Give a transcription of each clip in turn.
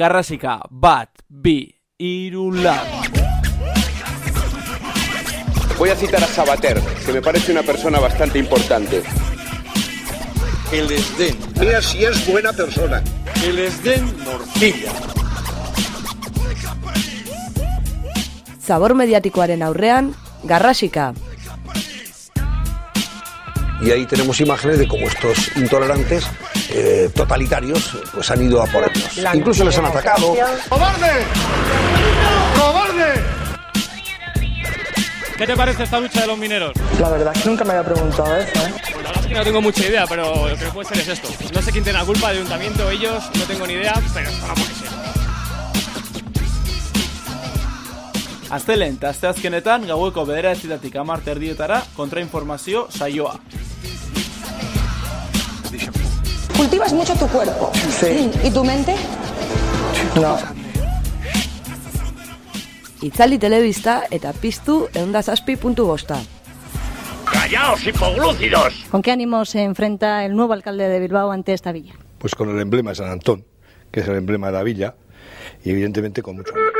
Garrasika, bat, bi, iru, lau. Voy a citar a Sabater, que me parece una persona bastante importante. Que les den. Mira si es buena persona. Que les den morcilla. Zabor mediatikoaren aurrean, Garrasika. Y ahí tenemos imágenes de cómo estos intolerantes eh, totalitarios pues han ido a por ellos. Incluso les han atacado. ¡Cobarde! ¡Cobarde! ¿Qué te parece esta lucha de los mineros? La verdad es que nunca me había preguntado eso, ¿eh? La verdad es que no tengo mucha idea, pero lo que puede ser es esto. No sé quién tiene la culpa, el ayuntamiento, ellos, no tengo ni idea, pero esto no puede ser. Aztelen, eta asteazkenetan gaueko bederatzietatik amar terdietara kontrainformazio saioa. Cultivas mucho tu cuerpo. Sí. ¿Y tu mente? No. Itzali telebista eta piztu eundazazpi puntu bosta. ¡Callaos, hipoglúcidos! ¿Con qué ánimo se enfrenta el nuevo alcalde de Bilbao ante esta villa? Pues con el emblema de San Antón, que es el emblema de la villa, y evidentemente con mucho amor.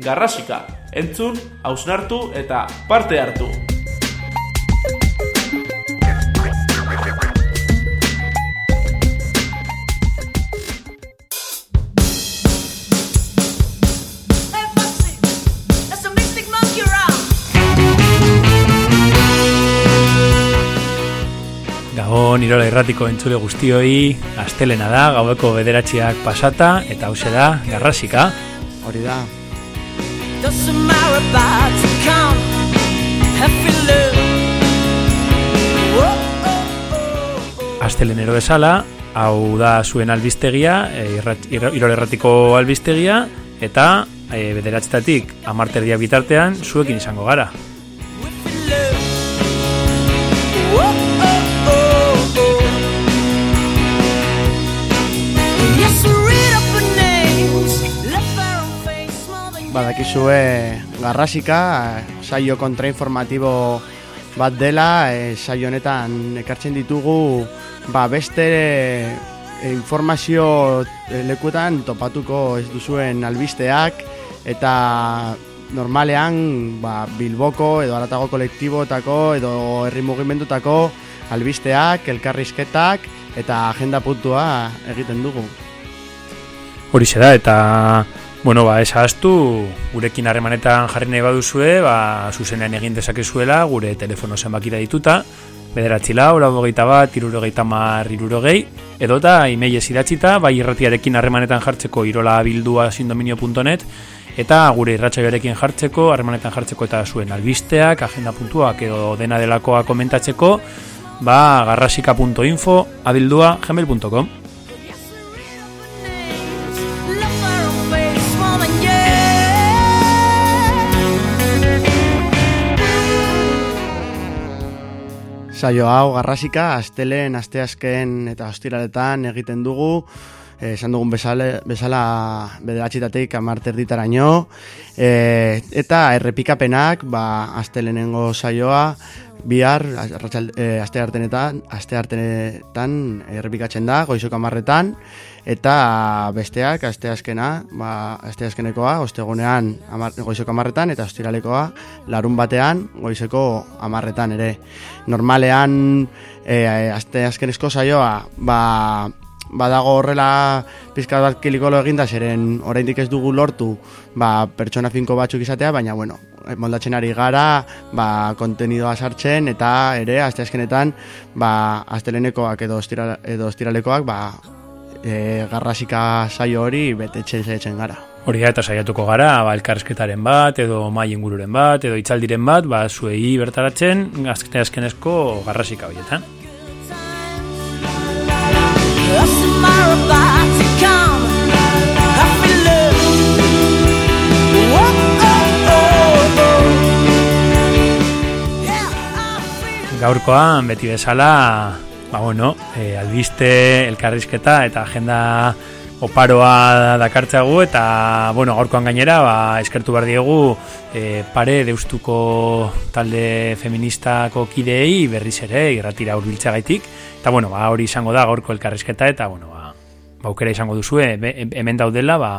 Garrasika, entzun, hausnartu eta parte hartu! Gabon, Irola Irratiko entzule guztioi, astelena da, gaueko bederatziak pasata, eta hause da, garrasika. Hori da. Astelenero bezala, hau da zuen albistegia, e, Irola Irratiko albistegia, eta e, bederatzetatik amarterdia bitartean zuekin izango gara. Badakizue garrasika, saio kontrainformatibo bat dela, e, saio honetan ekartzen ditugu ba, beste e, informazio lekuetan topatuko ez duzuen albisteak eta normalean ba, Bilboko edo Aratago kolektibotako edo herri mugimendutako albisteak, elkarrizketak eta agenda puntua egiten dugu. Horixe da, eta Bueno, ba, esaztu, gurekin harremanetan jarri nahi baduzue, ba, zuzenean egin dezakezuela, gure telefono zenbakira dituta, bederatzi lau, lau hogeita bat, irurogeita mar, irurogei, edota, emailez idatzita, bai irratiarekin harremanetan jartzeko irola bildua sindominio.net, eta gure irratxaioarekin jartzeko, harremanetan jartzeko eta zuen albisteak, agenda puntuak edo dena delakoa komentatzeko, ba, garrasika.info, abildua, gmail.com. Saio hau garrasika, astelen, asteazken eta hostiraletan egiten dugu, esan dugun bezala, bezala bederatxitatik amarter ditaraino, eh, eta errepikapenak, ba, astelenengo saioa, bihar, eh, aste hartenetan, aste hartenetan errepikatzen da, goizok amarretan, eta besteak asteazkena, ba asteazkenekoa ostegunean amar, goizeko 10 eta ostiralekoa larun batean goizeko 10 ere. Normalean e, asteazkenezko saioa ba badago horrela pizka bat kilikolo eginda zeren oraindik ez dugu lortu ba, pertsona finko batzuk izatea, baina bueno, moldatzen ari gara, ba, kontenidoa sartzen eta ere asteazkenetan ba, astelenekoak edo, ostira, edo ostiralekoak ba, e, garrasika saio hori betetzen zaitzen gara. Hori eta saiatuko gara, ba, elkarrezketaren bat, edo mai ingururen bat, edo itzaldiren bat, ba, zuei bertaratzen, azkete azkenezko garrasika horietan. Gaurkoan, beti bezala, ba, bueno, e, albiste, elkarrizketa eta agenda oparoa dakartzagu eta bueno, gaurkoan gainera ba, eskertu behar diegu e, pare deustuko talde feministako kideei berriz ere irratira urbiltza gaitik eta bueno, ba, hori izango da gaurko elkarrizketa eta bueno, ba, baukera izango duzue. Hemen daudela ba,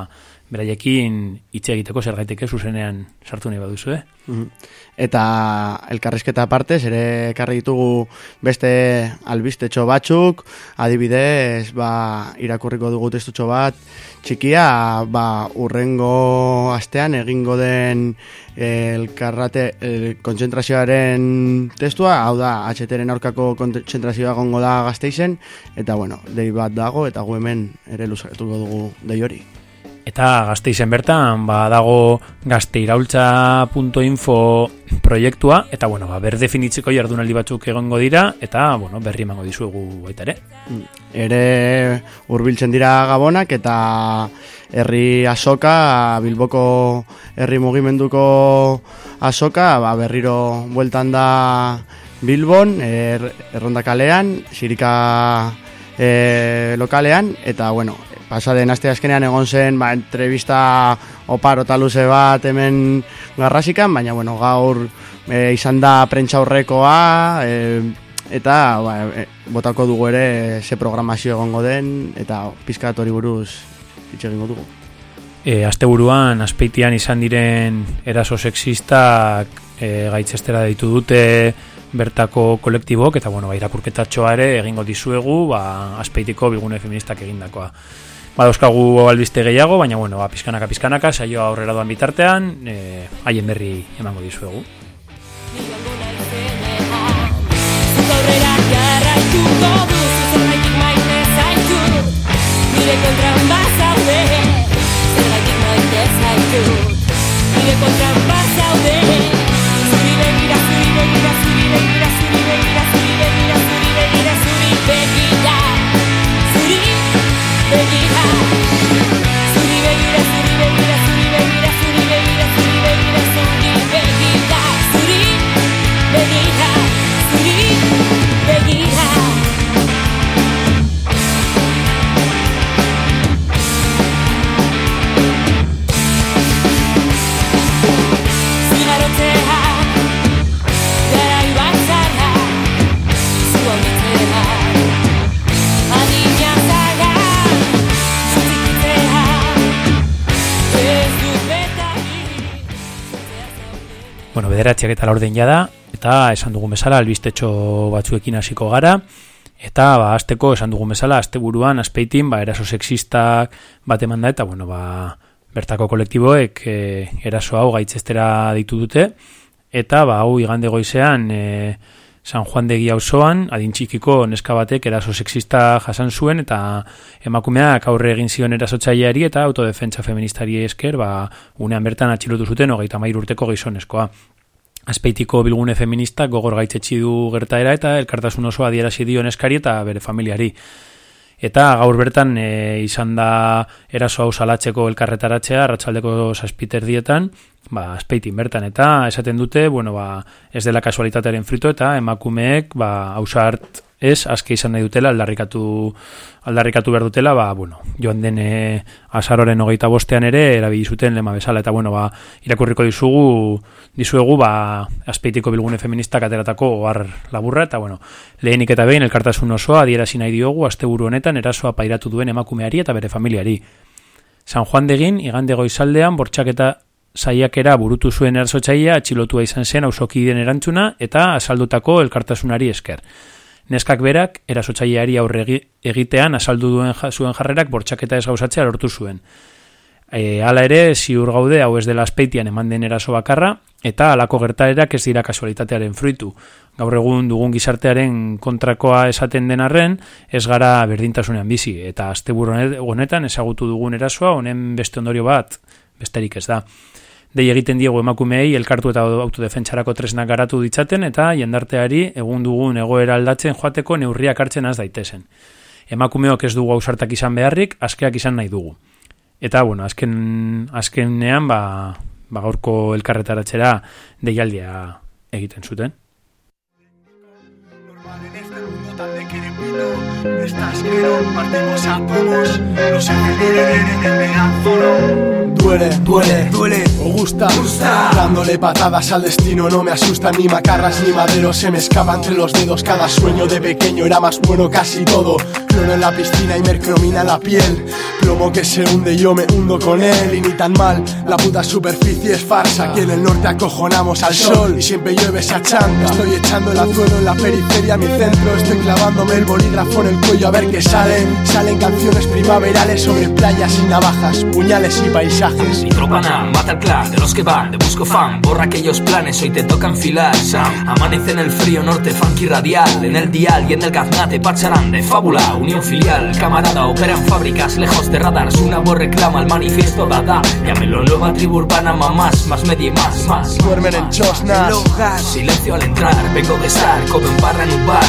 beraiekin hitz egiteko zer gaiteke zuzenean sartu nahi baduzu, eh? Mhm. Eta elkarrizketa aparte, ere ekarri ditugu beste albistetxo batzuk, adibidez, ba, irakurriko dugu testutxo bat, txikia, ba, urrengo astean egingo den elkarrate el, kontzentrazioaren testua, hau da, HTren aurkako kontzentrazioa gongo da gazteizen, eta bueno, dei bat dago, eta gu hemen ere luzatuko dugu dei hori. Eta gazteizen bertan, ba, dago gazteiraultza.info proiektua, eta bueno, ba, ber definitzeko jardunaldi batzuk egongo dira, eta bueno, berri emango dizuegu baita ere. Mm. Ere hurbiltzen dira gabonak, eta herri asoka, bilboko herri mugimenduko asoka, ba, berriro bueltan da Bilbon, er, errondakalean, sirika e, lokalean, eta bueno, pasaden aste azkenean egon zen ba, entrevista oparo taluze bat hemen garrasikan, baina bueno, gaur e, izan da prentsa horrekoa e, eta ba, e, botako dugu ere ze programazio egongo den eta pizkat hori buruz hitz egingo dugu. E, aste buruan, aspeitian izan diren eraso sexistak e, gaitzestera ditu dute bertako kolektibok eta bueno, ba, irakurketatxoa ere egingo dizuegu ba, aspeitiko bigune feministak egindakoa. Badauzkagu albiste gehiago, baina bueno, ba, pizkanaka pizkanaka, saio aurrera doan bitartean, eh, haien berri emango dizuegu. Nire kontran bazaude Zergaitik maite zaitut Nire kontran bazaude Zuri begira, zuri Thank you. Bederatziak eta laurden jada, eta esan dugun bezala, albistetxo batzuekin hasiko gara, eta ba, azteko esan dugun bezala, azte buruan, azpeitin, ba, eraso sexistak bat eman da, eta bueno, ba, bertako kolektiboek e, eraso hau gaitzestera ditu dute, eta ba, hau igande goizean, e, San Juan de Giauzoan, adin txikiko neska batek eraso sexista jasan zuen eta emakumeak aurre egin zion erasotzaileari eta autodefentsa feministari esker, ba, unean bertan atxilotu zuten hogeita mair urteko gizonezkoa. Azpeitiko bilgune feminista gogor gaitzetsi du gertaera eta elkartasun oso adierazi dio neskari eta bere familiari. Eta gaur bertan e, izan da eraso hau salatzeko elkarretaratzea, ratxaldeko saspiter dietan, ba, azpeitin bertan, eta esaten dute, bueno, ba, ez dela kasualitatearen frito, eta emakumeek, ba, hausart ez, azke izan nahi dutela, aldarrikatu, aldarrikatu behar dutela, ba, bueno, joan den e, azaroren hogeita bostean ere, erabili zuten lema bezala, eta, bueno, ba, irakurriko dizugu, dizuegu, ba, azpeitiko bilgune feministak ateratako oar laburra, eta, bueno, lehenik eta behin, elkartasun osoa, adierazi nahi diogu, asteburu honetan, erasoa pairatu duen emakumeari eta bere familiari. San Juan degin, igande goizaldean, bortxaketa saiakera burutu zuen ersotzailea atxilotua izan zen auzokideen erantzuna eta asaldutako elkartasunari esker. Neskak berak erasotzaileari aurre egitean asaldu duen zuen jarrerak bortxaketa ez gauzatzea lortu zuen. E, hala ere, ziur gaude hau ez dela aspeitian eman den eraso bakarra, eta halako gertaerak ez dira kasualitatearen fruitu. Gaur egun dugun gizartearen kontrakoa esaten den arren, ez gara berdintasunean bizi, eta asteburu honetan ezagutu dugun erasoa, honen beste ondorio bat, besterik ez da dei egiten diego emakumeei elkartu eta autodefentsarako tresnak garatu ditzaten eta jendarteari egun dugun egoera aldatzen joateko neurriak hartzen az daitezen. Emakumeok ez dugu ausartak izan beharrik, askeak izan nahi dugu. Eta, bueno, azken, azkenean, ba, ba gaurko elkarretaratzera deialdia egiten zuten. Estás partimos átomos, no se en el megáfono. Duele, duele, duele, o gusta, gusta, dándole patadas al destino, no me asustan ni macarras ni maderos, se me escapa entre los dedos, cada sueño de pequeño era más bueno casi todo. Clono en la piscina y mercromina la piel, plomo que se hunde yo me hundo con él. Y ni tan mal, la puta superficie es farsa, aquí en el norte acojonamos al sol y siempre llueve esa chanta, estoy echando el azuelo en la periferia, mi centro, estoy clavándome el bolígrafo en el cuello a ver qué salen, salen canciones primaverales sobre playas y navajas, puñales y paisajes. Nitropana, mata el clan de los que van, de busco fan, borra aquellos planes, hoy te toca enfilar, Sam. Amanece en el frío norte, funky radial, en el dial y en el gaznate, pacharán de fábula, unión filial, camarada, operan fábricas lejos de radars, una voz reclama el manifiesto dada, llámelo nueva tribu urbana, mamás, más media y más, más. Duermen en chosnas, silencio al entrar, vengo de estar, como en barra en un bar,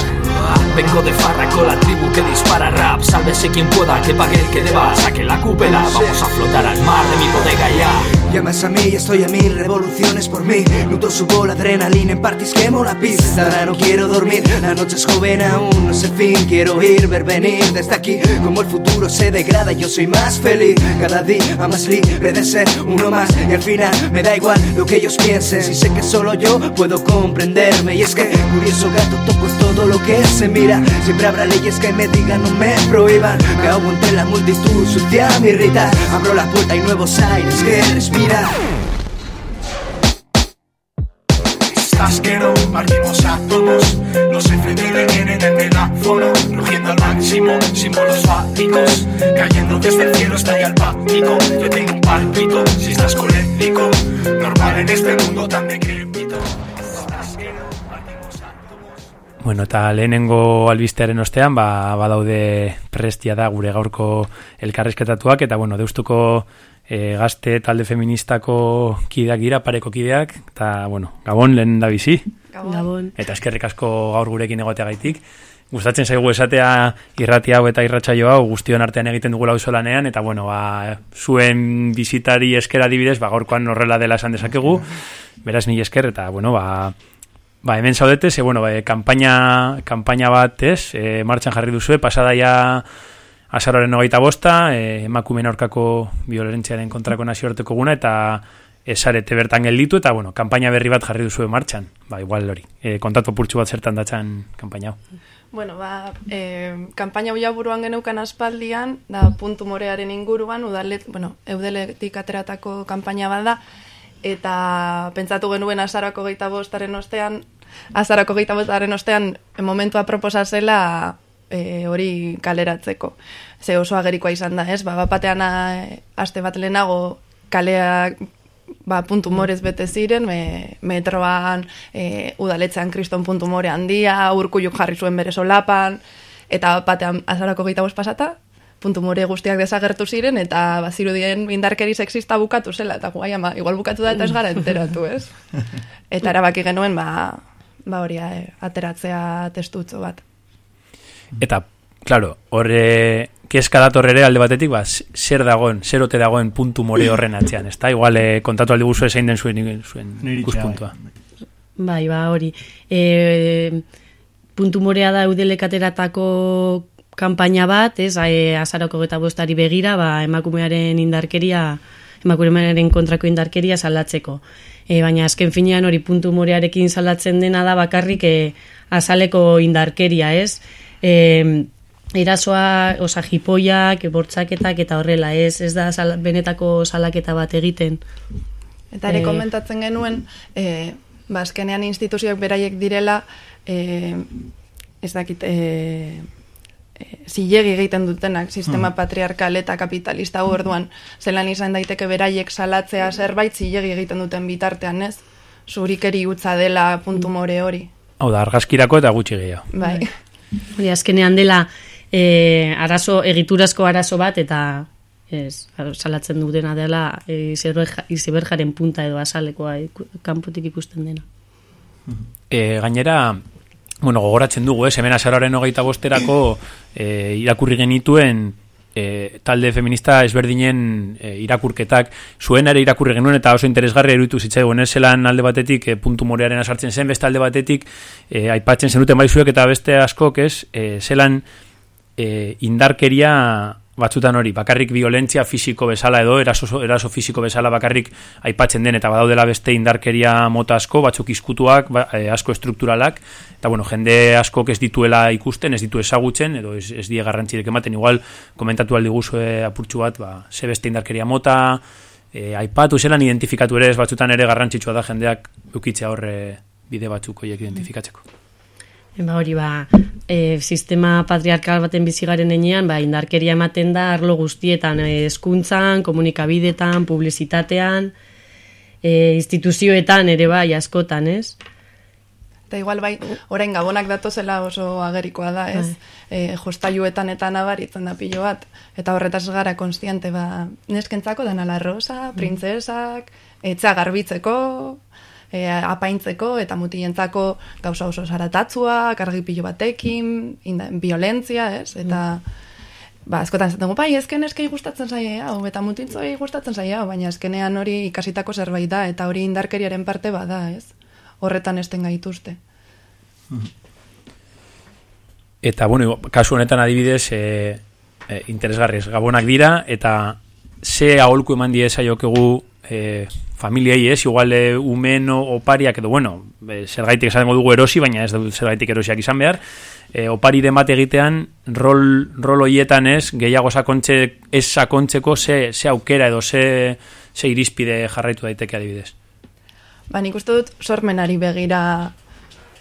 vengo de farra con la tribu que dispara rap, sálvese quien pueda, que pague el que deba, saque la cúpula, vamos a flotar al mar de mi bodega ya. Llamas a mí estoy a mil revoluciones por mí. Nuto subo la adrenalina en parties quemo la pista. Ahora no quiero dormir, la noche es joven aún, no sé fin. Quiero ir, ver venir desde aquí. Como el futuro se degrada, yo soy más feliz. Cada día más libre de ser uno más. Y al final me da igual lo que ellos piensen. Si sé que solo yo puedo comprenderme. Y es que curioso gato toco todo lo que se mira. Siempre habrá leyes que me digan no me prohíban. Me ahogo entre la multitud, sucia me irrita. Abro la puerta y nuevos aires que respiran. Estás que no partimos átomos, los FDL tienen el megáfono, rugiendo al máximo, símbolos fálicos, cayendo desde el cielo hasta el pánico. Yo tengo un pálpito, si estás colérico, normal en este mundo tan decrépito. Bueno, eta lehenengo albistearen ostean, ba, badaude prestia da gure gaurko elkarrezketatuak, eta bueno, deustuko e, gazte talde feministako kideak gira, pareko kideak, eta, bueno, gabon, lehen da bizi. Gabon. Eta eskerrik asko gaur gurekin egotea gaitik. Gustatzen zaigu esatea irrati hau eta irratsaio hau guztion artean egiten dugu lauzolanean, eta, bueno, ba, zuen bizitari eskera dibidez, ba, gaurkoan horrela dela esan dezakegu, beraz mi esker, eta, bueno, ba, ba hemen zaudete, ze, bueno, ba, kampaina, kampaina bat, ez, e, martxan jarri duzue, pasada ya azaroren hogeita bosta, e, emakumen aurkako violentziaren kontrako nazioarteko guna, eta esarete bertan gelditu, eta, bueno, kampaina berri bat jarri duzu martxan, ba, igual hori, e, kontatu purtsu bat zertan datzan kampaina. Bueno, ba, e, kampaina hau buruan geneukan aspaldian, da puntu morearen inguruan, udalet, bueno, eudeletik ateratako kampaina bat da, eta pentsatu genuen azarako geita bostaren ostean, azarako geita bostaren ostean momentua proposa zela e, hori kaleratzeko. Ze oso agerikoa izan da, ez? Ba, bapatean aste bat lehenago kaleak ba, puntu morez bete ziren, me, metroan, e, udaletzean kriston puntu more handia, urkulluk jarri zuen bere solapan, eta batean azarako geita bost pasata, puntu more guztiak desagertu ziren, eta bazirudien indarkeri sexista bukatu zela, eta guai ama, igual bukatu da eta ez gara enteratu, ez? Eta erabaki genuen, ba, ba hori eh, ateratzea testutzo bat. Eta, claro, horre kezka dator ere alde batetik, ba, zer dagoen, zer ote dagoen puntu more horren atzean, ez da? Igual, eh, kontatu aldi guzu ezein den zuen, zuen ikuspuntua. Bai, ba, hori. E, puntu morea da eudelekateratako kanpaina bat, ez, e, azaroko geta bostari begira, ba, emakumearen indarkeria, emakumearen kontrako indarkeria salatzeko. E, baina azken finean hori puntu morearekin salatzen dena da bakarrik e, azaleko indarkeria, ez? E, erasoa, osa, jipoiak, bortzaketak eta horrela, ez? Ez da sal, benetako salaketa bat egiten. Eta ere e, komentatzen genuen, e, ba, azkenean instituzioak beraiek direla, e, ez dakit, e, zilegi egiten dutenak sistema hmm. patriarkal eta kapitalista orduan zelan izan daiteke beraiek salatzea zerbait zilegi egiten duten bitartean ez zurikeri utza dela puntu hmm. more hori Hau da, argazkirako eta gutxi gehiago. Bai. Hori, azkenean dela e, arazo, egiturazko arazo bat eta ez, salatzen dutena dela e, izeberjaren punta edo azalekoa kanpotik ikusten dena. E, gainera, bueno, gogoratzen dugu, ez, hemen azararen hogeita bosterako e, irakurri genituen e, talde feminista ezberdinen e, irakurketak, zuen ere irakurri genuen eta oso interesgarri eruditu zitzaigun, ez? Zelan alde batetik e, puntu morearen asartzen zen, beste alde batetik e, aipatzen zenuten bai zuek eta beste askok, ez, e, zelan e, indarkeria batzutan hori, bakarrik violentzia fisiko bezala edo, eraso, eraso fisiko bezala bakarrik aipatzen den, eta badaudela beste indarkeria mota asko, batzuk izkutuak, ba, e, asko estrukturalak, eta bueno, jende asko ez dituela ikusten, ez ditu ezagutzen, edo ez, ez die garrantzirek ematen, igual, komentatu aldi guzu apurtxu bat, ba, ze beste indarkeria mota, e, aipatu zelan identifikatu ere, ez batzutan ere garrantzitsua da jendeak ukitzea horre bide batzuk hoiek identifikatzeko. Ba hori ba, e, sistema patriarkal baten bizigaren enean, ba, indarkeria ematen da arlo guztietan, e, eskuntzan, komunikabidetan, publizitatean, e, instituzioetan ere bai askotan, ez? Eta igual bai, orain gabonak datozela oso agerikoa da, ez? Bai. E, jostaiuetan eta nabaritzen da pilo bat. Eta horretaz gara konstiente, ba, neskentzako dena la rosa, bai. printzesak, etza garbitzeko, e, apaintzeko eta mutientzako gauza oso zaratatzua, kargipilo batekin, inda, violentzia, ez? Eta ba, askotan zaten gu, bai, ezken eskei gustatzen zaie hau, eta mutintzoi gustatzen zaie hau, baina ezkenean hori ikasitako zerbait da, eta hori indarkeriaren parte bada, ez? Horretan esten gaituzte. Eta, bueno, kasu honetan adibidez, e, e, interesgarriz, gabonak dira, eta ze aholku eman die jokegu e, familiei ez, igual e, umen opariak edo, bueno, e, zer gaitik esango dugu erosi, baina ez dut zer gaitik erosiak izan behar, e, opari demat egitean, rol, rol oietan ez, gehiago sakontxe, ez sakontzeko ze, ze aukera edo ze, ze irizpide jarraitu daiteke adibidez. Ba, nik uste dut sormenari begira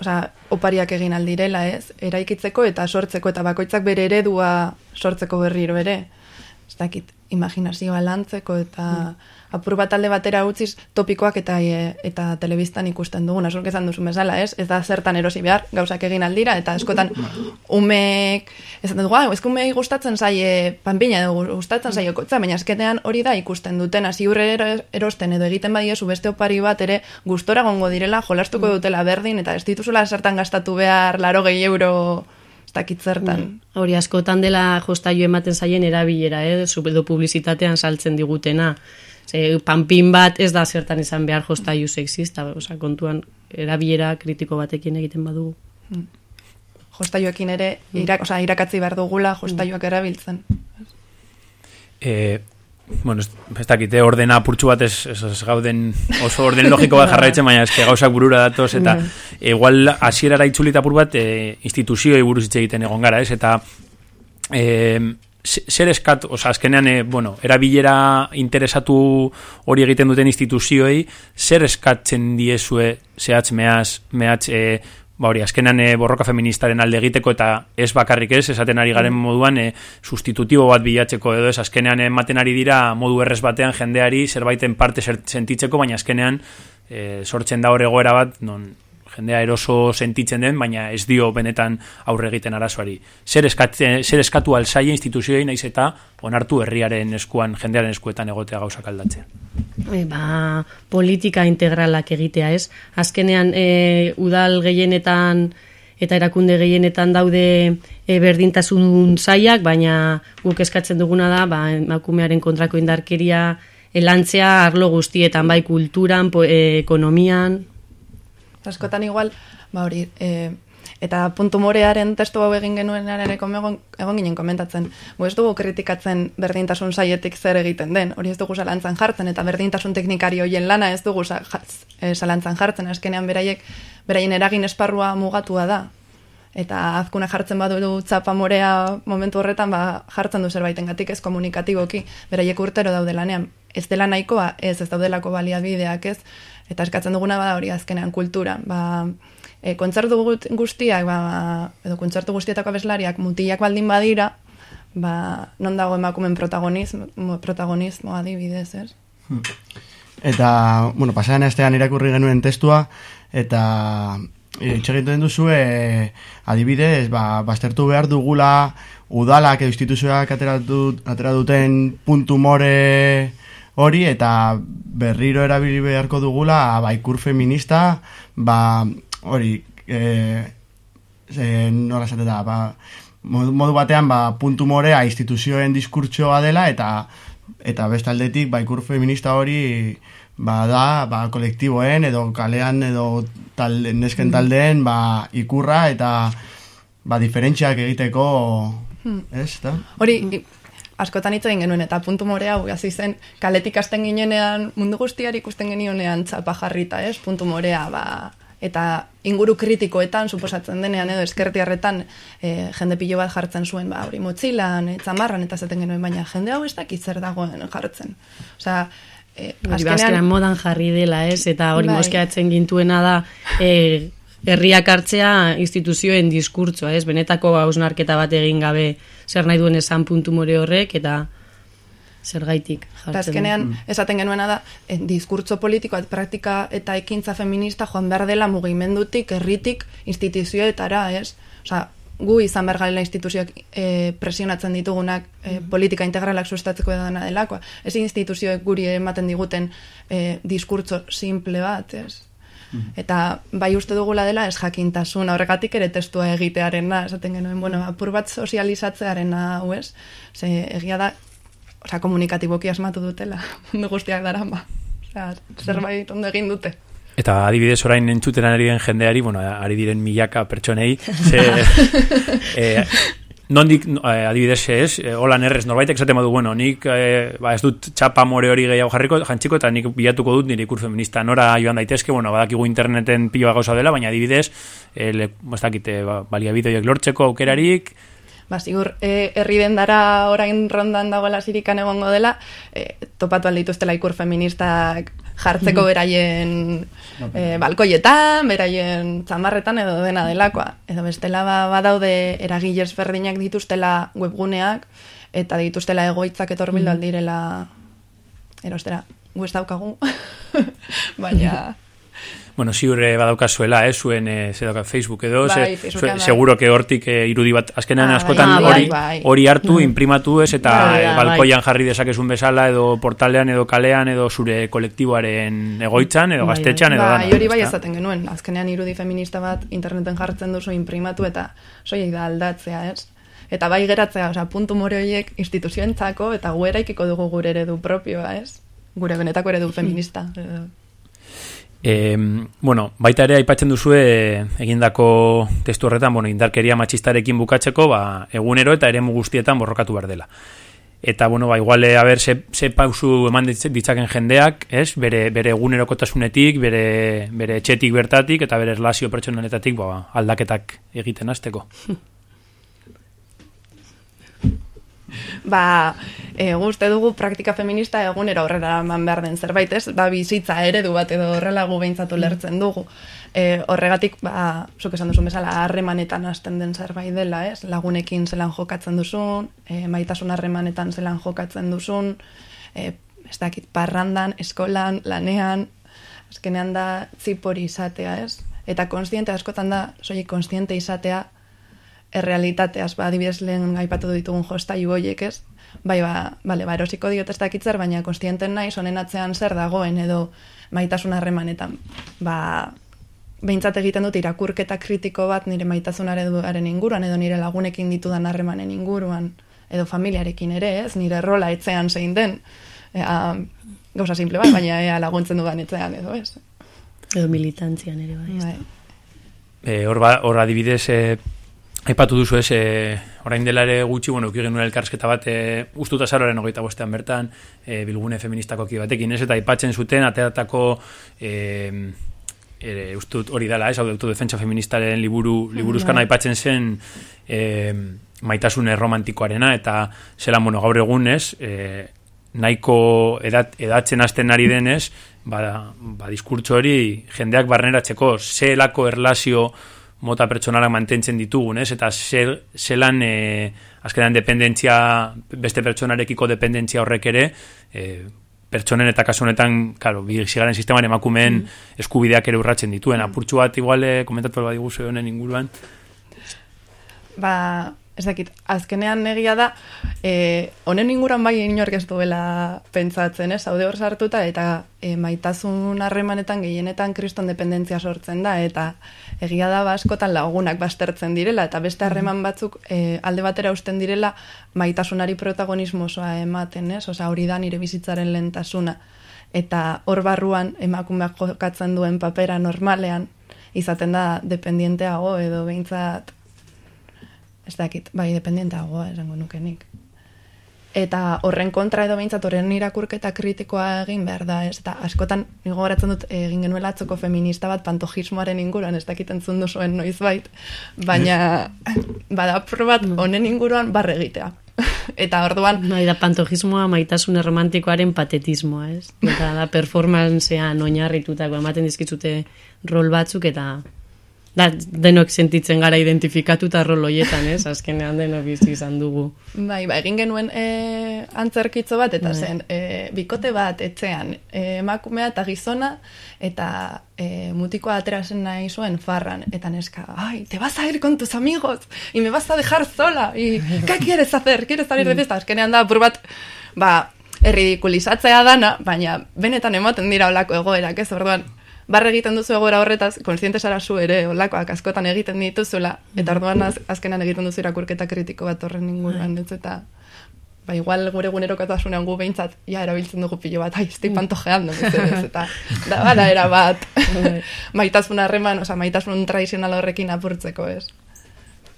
Osa, opariak egin aldirela, ez? Eraikitzeko eta sortzeko eta bakoitzak bere eredua sortzeko berriro ere. Ez dakit, imaginazioa lantzeko eta mm apur bat alde batera utziz topikoak eta e, eta telebistan ikusten dugun, asurk ezan duzu bezala, ez? Ez da zertan erosi behar, gauzak egin aldira, eta eskotan umek, ez dugu, ah, ezko umei gustatzen zaie panpina gustatzen zaie kotza, baina esketean hori da ikusten duten, hasi urre erosten edo egiten badiezu beste opari bat ere gustora gongo direla, jolastuko mm. dutela berdin, eta ez dituzula zertan gastatu behar laro gehi euro ez dakit zertan. Mm. Hori askotan dela jostaio ematen zaien erabilera, eh? edo publizitatean saltzen digutena. Ze, panpin bat ez da zertan izan behar jostaiu sexista, oza, kontuan erabiera kritiko batekin egiten badugu. Mm. Jostaiuekin ere, irak, oza, irakatzi behar dugula jostaiuak erabiltzen. E, bueno, ez dakite, ordena purtsu bat ez, ez, gauden oso orden logiko bat jarraitzen, baina ez gauzak burura datoz, eta igual asierara itzulita pur bat e, instituzioi buruz egiten egon gara, ez? Eta e, ze- zer eskat, oza, azkenean, e, bueno, erabilera interesatu hori egiten duten instituzioei, zer eskatzen diezue zehatz mehatz, mehatz, e, ba hori, azkenean e, borroka feministaren alde egiteko eta ez bakarrik ez, esaten ari garen moduan e, sustitutibo bat bilatzeko edo ez, azkenean ematen ari dira modu errez batean jendeari zerbaiten parte sentitzeko, baina azkenean e, sortzen da hor egoera bat, non jendea eroso sentitzen den, baina ez dio benetan aurre egiten arazoari. Zer, eskatzen, zer eskatu alzaie instituzioei naiz eta onartu herriaren eskuan, jendearen eskuetan egotea gauzak aldatzen. E, ba, politika integralak egitea, ez? Azkenean, e, udal gehienetan eta erakunde gehienetan daude e, berdintasun zaiak, baina guk eskatzen duguna da, ba, emakumearen kontrako indarkeria elantzea arlo guztietan, bai kulturan, po, e, ekonomian, Askotan igual, ba hori, e, eta puntu morearen testu hau egin genuenaren egon, egon ginen komentatzen. Gu ez dugu kritikatzen berdintasun saietik zer egiten den, hori ez dugu zalantzan jartzen, eta berdintasun teknikari hoien lana ez dugu za- jatz- e, jartzen, azkenean beraiek, beraien eragin esparrua mugatua da. Eta azkuna jartzen badu txapa morea momentu horretan, ba, jartzen du zerbaitengatik ez komunikatiboki, beraiek urtero daude lanean. Ez dela nahikoa, ez, ez daudelako baliabideak ez, eta eskatzen duguna bada hori azkenean kultura. Ba, e, kontzertu guztiak, ba, edo kontzertu guztietako abeslariak mutilak baldin badira, ba, non dago emakumen protagonismo, protagonismo adibidez, ez? Eta, bueno, pasadan astean irakurri genuen testua, eta e, hitz egiten duzu, e, adibidez, ba, baztertu behar dugula udalak edo instituzioak atera, dut, atera duten puntu more hori, eta berriro erabili beharko dugula ba, ikur feminista, ba, hori, e, e, nola esate da, ba, modu, batean ba, puntu morea instituzioen diskurtsoa dela eta eta bestaldetik ba, ikur feminista hori ba, da ba, kolektiboen edo kalean edo talde, nesken taldeen ba, ikurra eta ba, diferentziak egiteko Hmm. ez, da? Hori, askotan hitz egin genuen, eta puntu more hau, hasi zen, kaletik hasten ginenean, mundu guztiari ikusten genionean txapa jarrita, ez, puntu morea, ba, eta inguru kritikoetan, suposatzen denean, edo eskertiarretan, e, jende pilo bat jartzen zuen, ba, hori motxilan, e, tzamarran, eta zaten genuen, baina jende hau ez dakit zer dagoen jartzen. Osea, e, ba, azkenean modan jarri dela, ez? Eta hori Bai. moskeatzen gintuena da e, herriak hartzea instituzioen diskurtsoa, ez? Benetako hausnarketa bat egin gabe zer nahi duen esan puntu more horrek eta zer gaitik jartzen. Eta azkenean, du. esaten genuena da, eh, diskurtso politikoa, praktika eta ekintza feminista joan behar dela mugimendutik, herritik, instituzioetara, ez? Osa, gu izan behar garela instituzioak e, presionatzen ditugunak e, politika integralak sustatzeko dana delakoa. Ez instituzioek guri ematen diguten e, diskurtso simple bat, ez? Eta bai uste dugula dela ez jakintasun horregatik ere testua egitearena, esaten genuen, bueno, apur bat sozializatzearena, hau ez? Ze egia da, osea, komunikatiboki asmatu dutela, mundu guztiak darama. Osea, zerbait ondo egin dute. Eta adibidez orain entzuten ari den jendeari, bueno, ari diren milaka pertsonei, ze, e, nondik, eh, adibidez ez, eh, holan errez, norbaitek esaten badu, bueno, nik eh, ba, ez dut txapa more hori gehiago jarriko, jantziko, eta nik bilatuko dut nire ikur feminista. Nora joan daitezke, bueno, badakigu interneten piloa gauza dela, baina adibidez, eh, le, ez dakit, eh, ba, baliabideoiek lortzeko aukerarik, Ba, zigur, e, herri dendara orain rondan dagoela zirikan egongo dela, e, topatu aldituztela ikur feministak jartzeko beraien e, balkoietan, beraien txamarretan edo dena delakoa. Edo bestela ba, badaude eragilez berdinak dituztela webguneak, eta dituztela egoitzak etorbildu aldirela erostera, gu ez daukagu, baina... bueno, ziur eh, badaukazuela, eh, zuen eh, dauka Facebook edo, Bai, ze- zue- bai. seguro que hortik eh, irudi bat, azkenean Ah, askotan bai, hori bai, bai. hartu, Mm. imprimatu ez, eta Bai, eh, bai. balkoian jarri dezakezun bezala, edo portalean, edo kalean, edo zure kolektiboaren egoitzan, edo Bai, gaztetxan, edo bai, dana, hori bai ezta? esaten genuen, azkenean irudi feminista bat interneten jartzen duzu imprimatu eta soilik da aldatzea, ez? Eta bai geratzea, osea, puntu more horiek instituzioentzako eta gu eraikiko dugu gure eredu propioa, ez? Gure benetako eredu feminista. edo. E, bueno, baita ere aipatzen duzue egindako testu horretan, bueno, indarkeria matxistarekin bukatzeko, ba, egunero eta eremu guztietan borrokatu behar dela. Eta, bueno, ba, igual, eh, a ber, ze, ze pausu eman ditz- ditzaken jendeak, ez? Bere, bere egunerokotasunetik, bere, bere etxetik bertatik, eta bere erlazio pertsonaletatik, ba, aldaketak egiten hasteko. ba, e, guzti dugu praktika feminista egunera horrela eman behar den zerbait, ez? Ba, bizitza eredu bat edo horrela gu behintzatu lertzen dugu. E, horregatik, ba, zuk esan duzun bezala, harremanetan hasten den zerbait dela, ez? Lagunekin zelan jokatzen duzun, e, maitasun harremanetan zelan jokatzen duzun, e, ez dakit, parrandan, eskolan, lanean, azkenean da zipori izatea, ez? Eta konstiente askotan da, soilik konstiente izatea, errealitateaz, ba, adibidez lehen aipatu ditugun jostailu hoiek, ez? Bai, ba, bale, ba, erosiko diot ez dakitzer, baina konstienten naiz honen atzean zer dagoen edo maitasun harremanetan. Ba, behintzat egiten dut irakurketa kritiko bat nire maitasunaren inguruan edo nire lagunekin ditudan harremanen inguruan edo familiarekin ere, ez? Nire rola etzean zein den. Ea, gauza simple bat, baina ea laguntzen dudan etzean edo, ez? Edo militantzian ere bai. bai. E, hor, ba, hor adibidez, e, aipatu duzu ez, e, orain dela ere gutxi, bueno, uki genuen elkarsketa bat, e, ustuta zaroren ogeita bostean bertan, e, bilgune feministako ki batekin, ez, eta aipatzen zuten, ateratako, e, ere, ustut hori dela, ez, hau autodefentsa feministaren liburu, liburuzkan Bai. aipatzen zen, e, maitasune romantikoarena, eta zela, bueno, gaur egun, ez, e, nahiko edat, edatzen hasten ari denez, ba, ba diskurtso hori jendeak barneratzeko zelako erlazio mota pertsonalak mantentzen ditugun, ez? Eta zel, zelan e, azkenan dependentzia, beste pertsonarekiko dependentzia horrek ere, e, pertsonen eta kasu honetan, claro, bigarren sisteman emakumeen eskubideak ere urratzen dituen. Apurtxu bat igual eh, komentatu bat diguzu honen inguruan. ba, ez dakit, azkenean egia da, e, honen inguran bai inork ez duela pentsatzen, ez, haude hor sartuta, eta e, maitasun harremanetan gehienetan kriston dependentzia sortzen da, eta egia da ba, askotan lagunak bastertzen direla, eta beste harreman batzuk e, alde batera usten direla maitasunari protagonismo osoa ematen, ez, osea hori da nire bizitzaren lentasuna, eta hor barruan emakumeak jokatzen duen papera normalean, izaten da dependienteago edo behintzat ez dakit, bai, dependientagoa esango nukenik. Eta horren kontra edo behintzat horren irakurketa kritikoa egin behar da, ez? Eta askotan, nigo goratzen dut, egin genuela atzoko feminista bat pantojismoaren inguruan, ez dakit entzun duzuen noiz bait, baina bada probat honen inguruan barre egitea. Eta orduan... Bai, da pantojismoa maitasun romantikoaren patetismoa, ez? Eta da performancean oinarritutako ematen dizkitzute rol batzuk eta da, denok sentitzen gara identifikatuta rol hoietan, ez? Azkenean denok bizi izan dugu. Bai, ba, egin genuen e, antzerkitzo bat, eta Bai. zen, e, bikote bat etxean, e, emakumea eta gizona, eta e, mutikoa atera zen nahi zuen farran, eta neska, ai, te vas a ir con tus amigos, y me vas a dejar sola, y, ¿qué quieres hacer? ¿Quieres salir de fiesta? Azkenean da, apur bat, ba, erridikulizatzea dana, baina benetan ematen dira olako egoerak, ez, orduan, barre egiten duzu egoera horretaz, konsiente zara zu ere, olakoak askotan egiten dituzuela, eta orduan az, azkenan egiten duzu irakurketa kritiko bat horren inguruan, ez eta ba, igual gure gunerokotasunean gu behintzat, ja, erabiltzen dugu pilo bat, ai, estoy pantojeando, mesedez, eta da, bada, era bat, maitasun harreman, oza, maitasun tradizional horrekin apurtzeko, ez?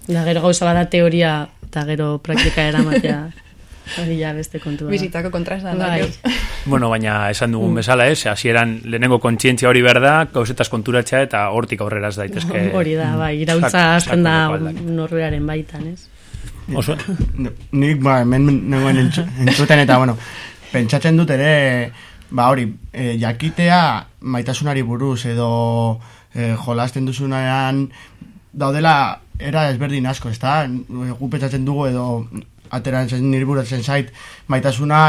Da, gero gauza bada teoria eta gero praktika eramatea. Hori ja beste kontua. da. Bizitzako kontraesan, Bai. Bueno, baina esan dugun bezala, ez? Hasieran lehenengo kontzientzia hori berda, gauzetaz konturatzea eta hortik aurrera ez daitezke. Hori da, bai, irautza hasten da norberaren baitan, ez? Oso, Nik, ba, hemen nengoen entzu- entzuten eta, bueno, pentsatzen dut ere, ba, hori, e, jakitea maitasunari buruz edo e, jolasten duzunean daudela era ezberdin asko, ez da? Gu pentsatzen dugu edo ateratzen niri buratzen zait maitasuna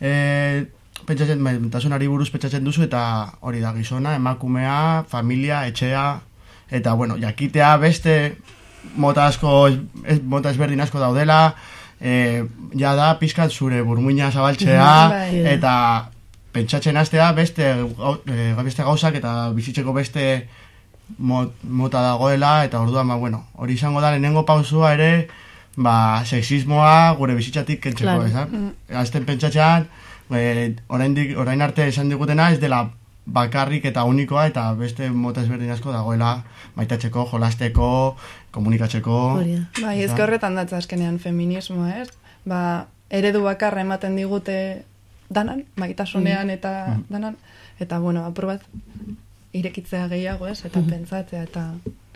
e, pentsatzen, maitasunari buruz pentsatzen duzu eta hori da gizona, emakumea, familia, etxea eta bueno, jakitea beste mota asko, ez, mota ezberdin asko daudela, e, ja da pizkat zure burmuina zabaltzea Bai. eta pentsatzen hastea beste, e, beste gauzak eta bizitzeko beste mot, mota dagoela eta orduan, ba, bueno, hori izango da lehenengo pausua ere ba, sexismoa gure bizitzatik kentzeko, Claro. claro. ez Azten pentsatzean, e, orain, orain arte esan digutena ez dela bakarrik eta unikoa eta beste mota ezberdin asko dagoela maitatzeko, jolasteko, komunikatzeko. Bai, ezke horretan datza azkenean feminismoa, ez? Ba, eredu bakarra ematen digute danan, maitasunean eta danan, eta bueno, apur bat irekitzea gehiago, ez? Eta pentsatzea, eta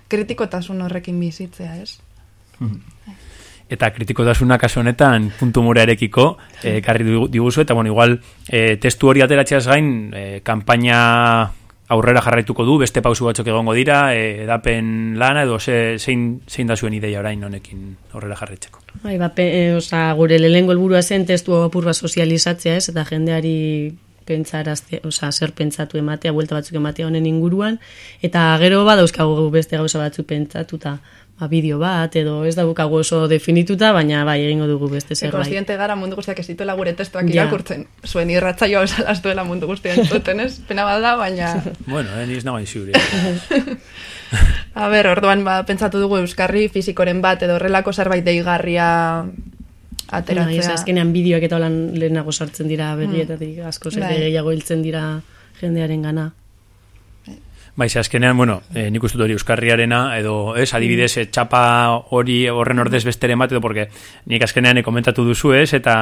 kritikotasun horrekin bizitzea, ez? Eta kritikotasuna kasu honetan puntu morearekiko eh, ekarri du- diguzu eta bueno, igual eh, testu hori ateratzeaz gain eh, kanpaina aurrera jarraituko du, beste pausu batzuk egongo dira, eh, edapen lana edo ze, zein, zein da zuen ideia orain honekin aurrera jarraitzeko. Bai, ba, pe, e, oza, gure lehengo helburua zen testu apur bat sozializatzea, ez? Eta jendeari pentsarazte, oza, zer pentsatu ematea, buelta batzuk ematea honen inguruan, eta gero badauzkagu beste gauza batzuk pentsatuta, ba, bideo bat, edo ez daukagu oso definituta, baina bai, egingo dugu beste Ze zerbait. konstiente gara mundu guztiak ez dituela gure testuak Ja. irakurtzen. Zuen irratzaioa bezala ez duela mundu guztiak entzuten, ez? Pena bat da, baina... Bueno, eh, ni ez nagoen ziuri. A ber, orduan ba, pentsatu dugu Euskarri fizikoren bat edo horrelako zerbait deigarria ateratzea. azkenean bideoak eta holan lehenago sartzen dira begietatik, asko zer Bai. gehiago hiltzen dira jendearen gana. Bai, ze azkenean, bueno, eh, nik uste dut hori Euskarriarena, edo, ez, adibidez, eh, txapa hori horren ordez besteren bat, edo, porque nik azkenean eh, komentatu duzu, ez, eta,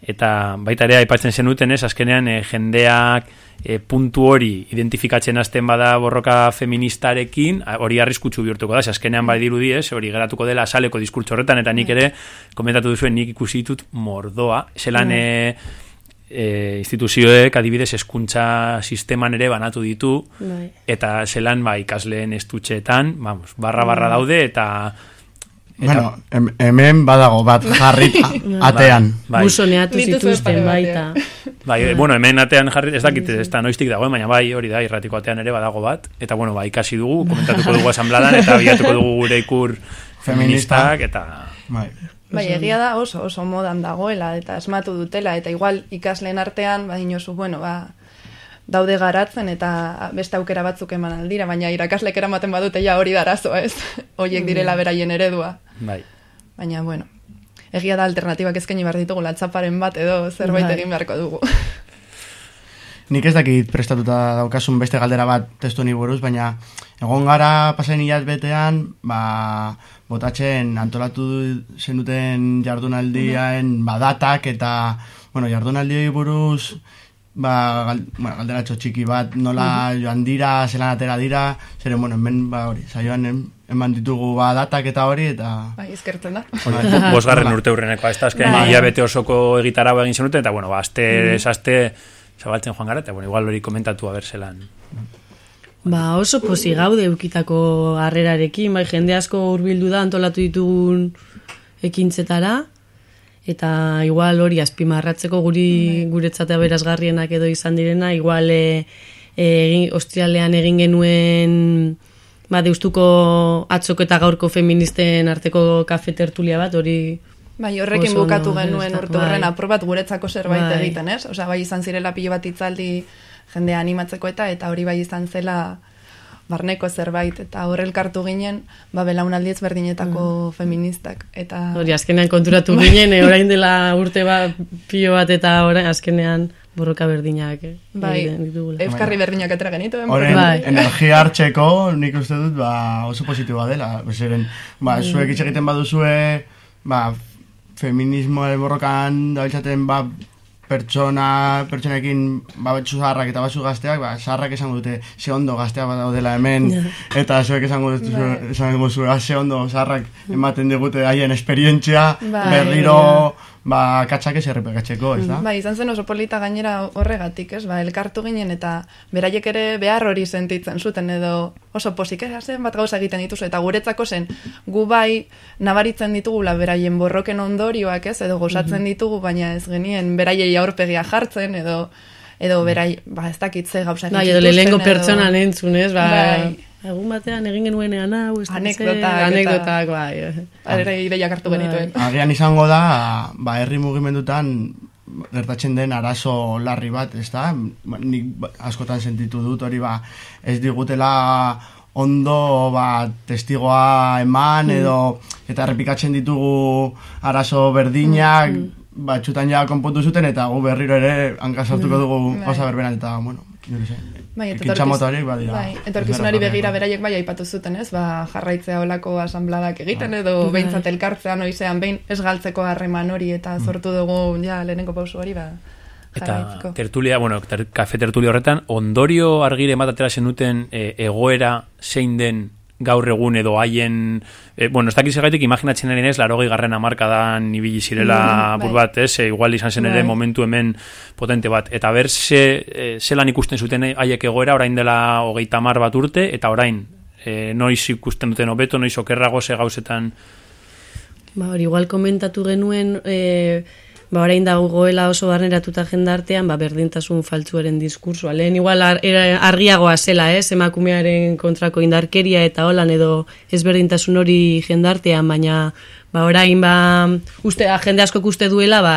eta baita ere aipatzen zenuten, ez, azkenean eh, jendeak eh, puntu hori identifikatzen hasten bada borroka feministarekin, hori arriskutsu bihurtuko da, ze azkenean bai dirudi, ez, hori geratuko dela saleko diskurtso horretan, eta nik ere komentatu duzuen nik ikusi ditut mordoa, zelan, Bai. Eh, e, instituzioek adibidez hezkuntza sisteman ere banatu ditu Bai. eta zelan ba ikasleen estutxeetan vamos, barra barra Bai. daude eta Bueno, hem- hemen badago bat jarrita, atean. Bai. Busoneatu zituzten baita. Bai, eh, bueno, hemen atean jarri, ez dakit ez da noiztik dagoen, baina bai, hori da, irratiko atean ere badago bat, eta bueno, ba, ikasi dugu, komentatuko dugu asambladan, eta bilatuko dugu gure ikur feministak, eta... Bai. Bai, egia da oso oso modan dagoela eta asmatu dutela eta igual ikasleen artean ba dinosu, bueno, ba daude garatzen eta beste aukera batzuk eman aldira, baina irakaslek eramaten badute ja hori da arazoa, ez? Hoiek direla beraien eredua. Bai. Baina bueno, egia da alternatibak eskaini behar ditugu latxaparen bat edo zerbait Bai. egin beharko dugu. Nik ez dakit prestatuta daukasun beste galdera bat testu honi buruz, baina egon gara pasain hilaz betean, ba, botatzen antolatu zenuten jardunaldiaen badatak eta, bueno, jardunaldioi buruz, ba, gal, bueno, galderatxo txiki bat, nola joan dira, zelan atera dira, zeren, bueno, hemen, ba, hori, saioan em- eman ditugu badatak eta hori, eta... Bai, eskertzen da. Hori, bosgarren urte hurrenekoa, ez da, azken Bai. hilabete osoko egitarau egin zenuten, eta bueno, ba, aste, Mm. ez aste, zabaltzen joan gara, eta bueno, igual hori komentatu abertzelan. Ba oso posi gaude eukitako harrerarekin, bai jende asko hurbildu da antolatu ditugun ekintzetara, eta igual hori azpimarratzeko guri guretzate berazgarrienak edo izan direna, igual e, e, egin- ostrialean egin genuen ba, deustuko atzoko eta gaurko feministen arteko kafe tertulia bat, hori Bai, horrekin bukatu genuen urte horren bai. apur bat guretzako zerbait Bai. egiten, ez? Osea, bai izan zirela pilo bat hitzaldi jendea animatzeko eta eta hori bai izan zela barneko zerbait eta hor elkartu ginen, ba belaunaldi ezberdinetako feministak eta Mm. Hori, azkenean konturatu ginen, eh, orain dela urte bat, pilo bat eta orain azkenean borroka berdinak eh, bai, euskarri berdinak atera genituen. Horren Bai. energia hartzeko nik uste dut ba, oso positiboa dela. Zeren, ba, Mm. zuek hitz egiten baduzue, ba, feminismo borrokan dabiltzaten ba, pertsona, pertsonekin ba, batzu zaharrak eta batzu gazteak, ba, zaharrak esango dute ze ondo gazteak badaudela hemen, Ja. eta zuek esango dut, Bai. esango zuen, "Ah, ze ondo zaharrak ematen digute haien esperientzia, Bai. berriro ba, katxak ez errepekatzeko, ez da? Bai, izan zen oso polita gainera horregatik, ez? Ba, elkartu ginen eta beraiek ere behar hori sentitzen zuten edo oso posik, ez? Zen bat gauza egiten dituzu eta guretzako zen gu bai nabaritzen ditugula beraien borroken ondorioak, ez? Edo gozatzen ditugu, baina ez genien beraiei aurpegia jartzen edo edo berai, ba, ez dakit ze gauza egin Bai, edo zituzten, lehengo edo- pertsonan entzun, ez? Ba, Bai. Egun batean egin genuenean hau, ez ze, Anekdotak bai. Ere ideiak hartu genituen. Agian izango da, ba, herri mugimendutan gertatzen den arazo larri bat, ez da? Ba, Nik askotan sentitu dut hori, ba, ez digutela ondo ba, testigoa eman Mm. edo eta errepikatzen ditugu arazo berdinak Mm. batxutan ja konpontu zuten eta gu berriro ere hankasartuko Mm. dugu Bai. gauza berberan eta bueno. Bai, eta Ekintza etorkiz- mota horiek badira. Bai, etorkizunari ezberdinak. begira beraiek bai aipatu zuten, ez? Ba, jarraitzea olako asambladak egiten edo Bai. behintzat elkartzea noizean behin ez galtzeko harreman hori eta sortu dugu ja lehenengo pausu hori ba Eta jarraitzeko. tertulia, bueno, ter, kafe tertulia horretan, ondorio argire bat atera zenuten e, egoera zein den gaur egun edo haien e, bueno, ez dakiz egaitik imaginatzen ari nez larogei garren amarkadan ibili zirela Mm, bai. bat, ez, e, igual izan zen ere Bai. momentu hemen potente bat, eta ber ze, e, zelan ikusten zuten haiek egoera orain dela hogeita mar bat urte, eta orain e, noiz ikusten duten hobeto, noiz okerrago ze gauzetan Ba, hori, igual komentatu genuen, e, ba, orain da goela oso barneratuta jendartean, ba, berdintasun faltzuaren diskursoa. Lehen igual ar, era- argiagoa zela, ez, emakumearen kontrako indarkeria eta holan edo ezberdintasun hori jendartean, baina ba, orain ba, uste, jende askok uste duela, ba,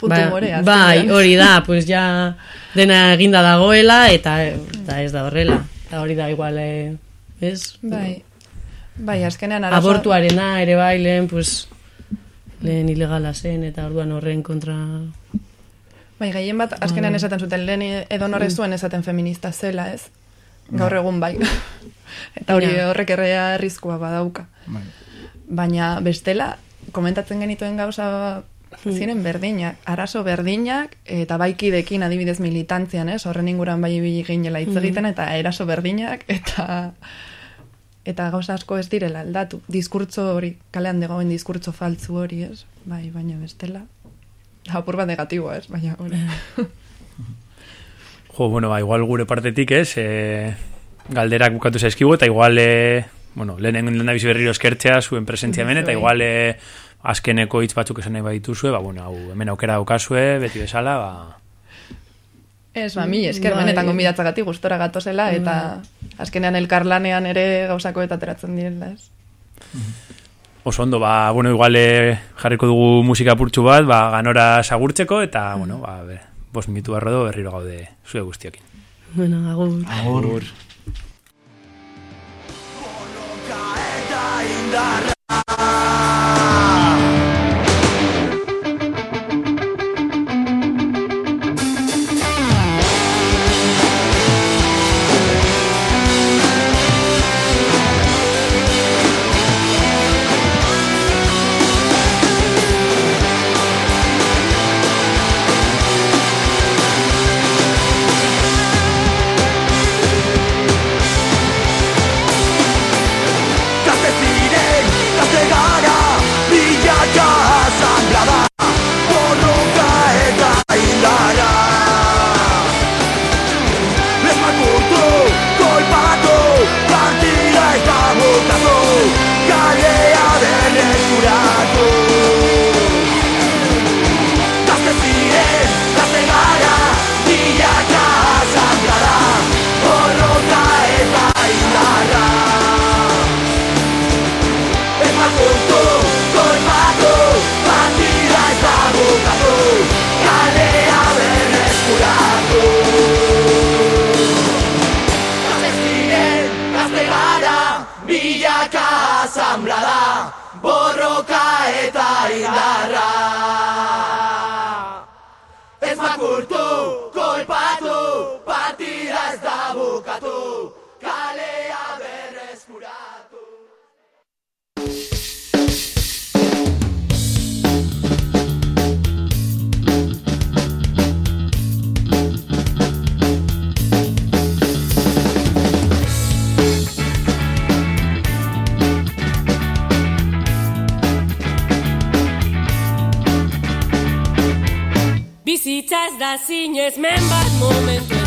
Puntu ba, morea, Bai, hori da, pues ja dena eginda dagoela eta, eta ez da horrela. Eta hori da igual, eh, ez? Bai. Bai, azkenean arazoa- Abortuarena ere bai, lehen, pues, lehen ilegala zen, eta orduan horren kontra... Bai, gehien bat, azkenean Bai. esaten zuten, lehen edo norrez Mm. zuen esaten feminista zela, ez? Gaur egun bai. Eta hori horrek errea arriskua badauka. Bai. Baina bestela, komentatzen genituen gauza ziren berdinak, arazo berdinak, eta baikidekin adibidez militantzian, ez? Horren inguran bai ibili ginela hitz Mhm. egiten, eta eraso berdinak, eta eta gauza asko ez direla aldatu. Diskurtzo hori, kalean dagoen diskurtzo faltzu hori, ez? Bai, baina bestela. Apur bat negatiboa, ez? Baina hori. Jo, bueno, ba, igual gure partetik ez, e, galderak bukatu zaizkigu, eta igual, e, bueno, lehenen lehen berriro eskertzea zuen presentzia hemen, eta Zuei. igual e, azkeneko hitz batzuk esan nahi badituzue, ba, bueno, hau, hemen aukera daukazue, beti bezala, ba, Ez, ba, mi esker, Bai. benetan gonbidatzagatik gustora gatozela, eta azkenean elkarlanean ere gauzako eta ateratzen direla, ez? oso ondo, ba, bueno, igual e, jarriko dugu musika purtsu bat, ba, ganora sagurtzeko, eta, bueno, ba, be, bos minutu barro do, berriro gaude zue guztiokin. Bueno, agur. Agur. Gazte Bizitza ez da zinez men bat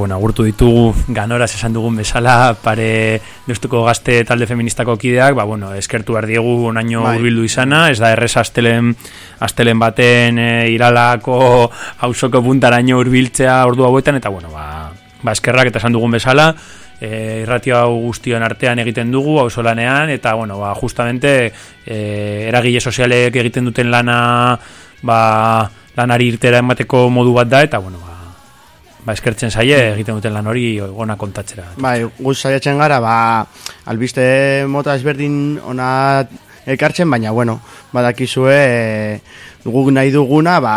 bueno, agurtu ditugu ganoraz esan dugun bezala pare deustuko gazte talde feministako kideak, ba, bueno, eskertu behar diegu onaino Bai. urbildu izana, ez da errez astelen, astelen baten e, iralako hausoko puntaraino urbiltzea ordu hauetan, eta bueno, ba, ba eskerrak eta esan dugun bezala, e, irratio hau guztion artean egiten dugu, auzolanean, eta bueno, ba, justamente e, eragile sozialek egiten duten lana ba, lanari irtera emateko modu bat da, eta bueno, ba, ba eskertzen zaie egiten duten lan hori ona kontatzera. Bai, guz saiatzen gara, ba, albiste mota ezberdin ona ekartzen, baina, bueno, badakizue, e, guk nahi duguna, ba,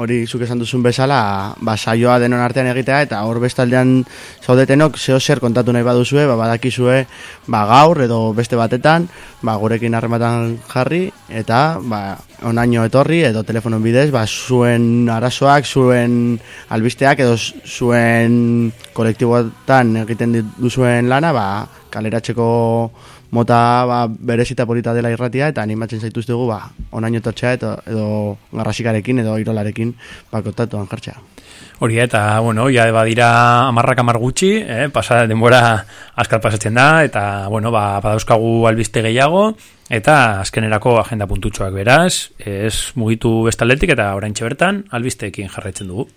hori zuk esan duzun bezala, ba, saioa denon artean egitea, eta hor bestaldean zaudetenok, zeo zer kontatu nahi baduzue, ba, badakizue, ba, gaur edo beste batetan, ba, gurekin harrematan jarri, eta, ba, onaino etorri, edo telefonon bidez, ba, zuen arazoak, zuen albisteak, edo zuen kolektiboetan egiten duzuen lana, ba, kaleratzeko mota ba, berezita polita dela irratia eta animatzen zaituztegu ba, onaino etortzea edo, edo garrasikarekin edo irolarekin ba, kontatuan jartzea. Hori eta, bueno, ja badira amarrak amar gutxi, eh, pasa denbora askar pasatzen da, eta, bueno, ba, badauzkagu albiste gehiago, eta azkenerako agenda puntutxoak beraz, ez mugitu bestaldetik eta orain bertan albisteekin jarraitzen dugu.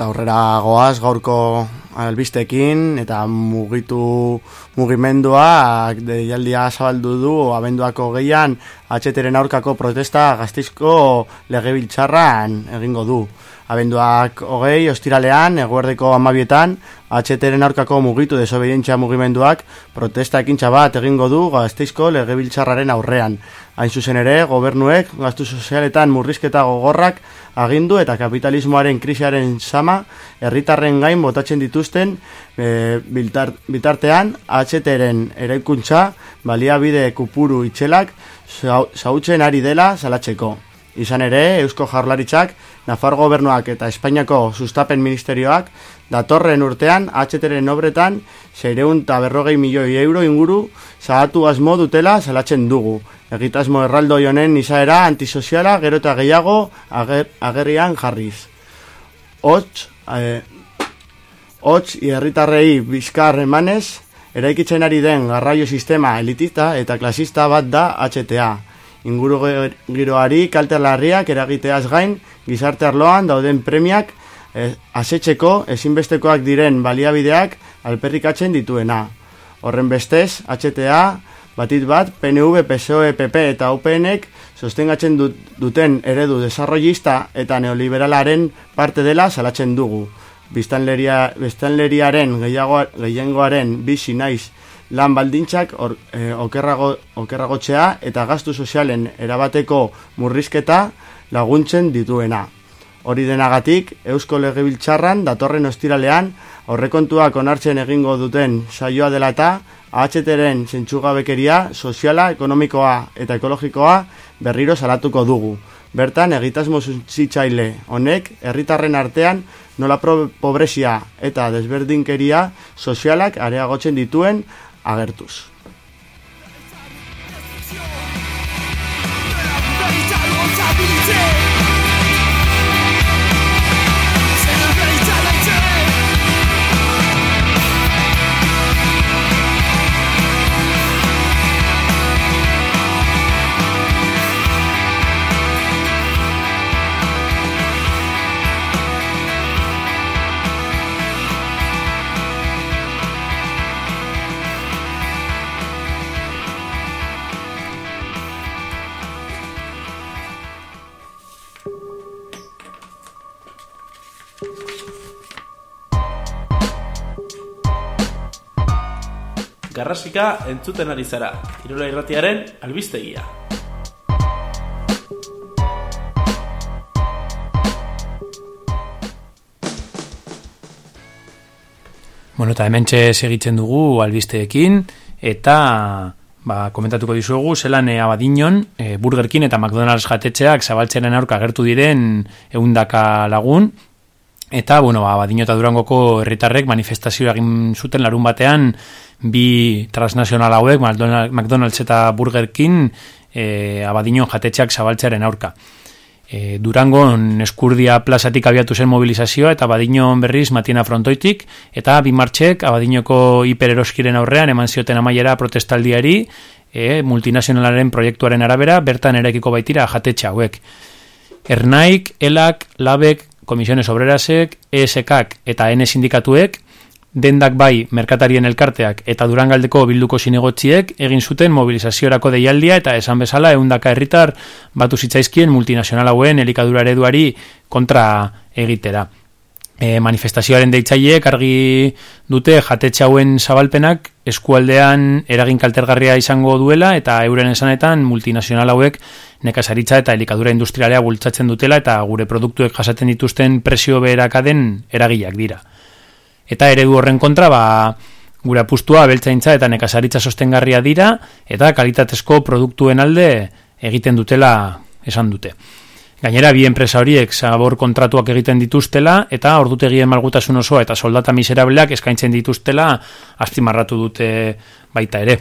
Eta aurrera goaz gaurko albistekin eta mugitu mugimendua deialdia zabaldu du abenduako geian atxeteren aurkako protesta gaztizko legebiltzarran egingo du. Abenduak hogei, ostiralean, eguerdeko amabietan, atxeteren aurkako mugitu desobedientzia mugimenduak protesta ekintza bat egingo du gazteizko legebiltzarraren aurrean. Hain zuzen ere, gobernuek gaztu sozialetan murrizketa gogorrak agindu eta kapitalismoaren krisiaren sama herritarren gain botatzen dituzten e, biltar, bitartean atxeteren eraikuntza baliabide kupuru itxelak zautzen ari dela salatzeko. Izan ere, Eusko Jarlaritzak, Nafar Gobernuak eta Espainiako Sustapen Ministerioak datorren urtean atxeteren obretan zeireun eta berrogei milioi euro inguru zagatu asmo dutela salatzen dugu. Egitasmo erraldo honen izaera antisoziala gero eta gehiago ager, agerrian jarriz. Hots, eh, hots herritarrei bizkar emanez, eraikitzen ari den garraio sistema elitista eta klasista bat da HTA inguru giroari kalterlarriak eragiteaz gain gizarte arloan dauden premiak e, asetxeko ezinbestekoak diren baliabideak alperrikatzen dituena. Horren bestez, HTA, batit bat, PNV, PSOE, PP eta UPNek sostengatzen duten eredu desarrollista eta neoliberalaren parte dela salatzen dugu. Biztanleria, biztanleriaren gehiagoaren bizi naiz lan baldintzak or, e, okerrago, okerragotzea eta gastu sozialen erabateko murrizketa laguntzen dituena. Hori denagatik, Eusko Legebiltzarran datorren ostiralean aurrekontuak onartzen egingo duten saioa dela eta AHTren zentsugabekeria soziala, ekonomikoa eta ekologikoa berriro salatuko dugu. Bertan, egitasmo zitzaile honek, herritarren artean nola pobrezia eta desberdinkeria sozialak areagotzen dituen agertuz. Garrasika entzuten ari zara, Irola Irratiaren albistegia. Bueno, eta hemen segitzen dugu albisteekin, eta ba, komentatuko dizuegu, zelan e, abadinon, e, burgerkin eta McDonald's jatetxeak zabaltzenen aurka gertu diren eundaka lagun, Eta, bueno, ba, badino eta durangoko herritarrek manifestazioa egin zuten larun batean bi transnazional hauek, McDonald's eta Burger King, e, abadinon jatetxeak zabaltzearen aurka. E, Durangon eskurdia plazatik abiatu zen mobilizazioa eta badinon berriz matina frontoitik eta bi martxek abadinoko hipereroskiren aurrean eman zioten amaiera protestaldiari e, multinazionalaren proiektuaren arabera bertan erekiko baitira jatetxe hauek. Ernaik, Elak, Labek, Komisiones Obrerasek, ESKak eta N sindikatuek, dendak bai merkatarien elkarteak eta durangaldeko bilduko zinegotziek egin zuten mobilizaziorako deialdia eta esan bezala eundaka herritar batu zitzaizkien multinazional hauen elikadura ereduari kontra egitera. E, manifestazioaren deitzaileek argi dute jatetxe hauen zabalpenak eskualdean eragin kaltergarria izango duela eta euren esanetan multinazional hauek nekazaritza eta elikadura industrialea bultzatzen dutela eta gure produktuek jasaten dituzten presio beherakaden eragileak dira. Eta eredu horren kontra ba, gure apustua beltzaintza eta nekazaritza sostengarria dira eta kalitatezko produktuen alde egiten dutela esan dute. Gainera, bi enpresa horiek zabor kontratuak egiten dituztela eta ordutegien malgutasun osoa eta soldata miserableak eskaintzen dituztela astimarratu dute baita ere.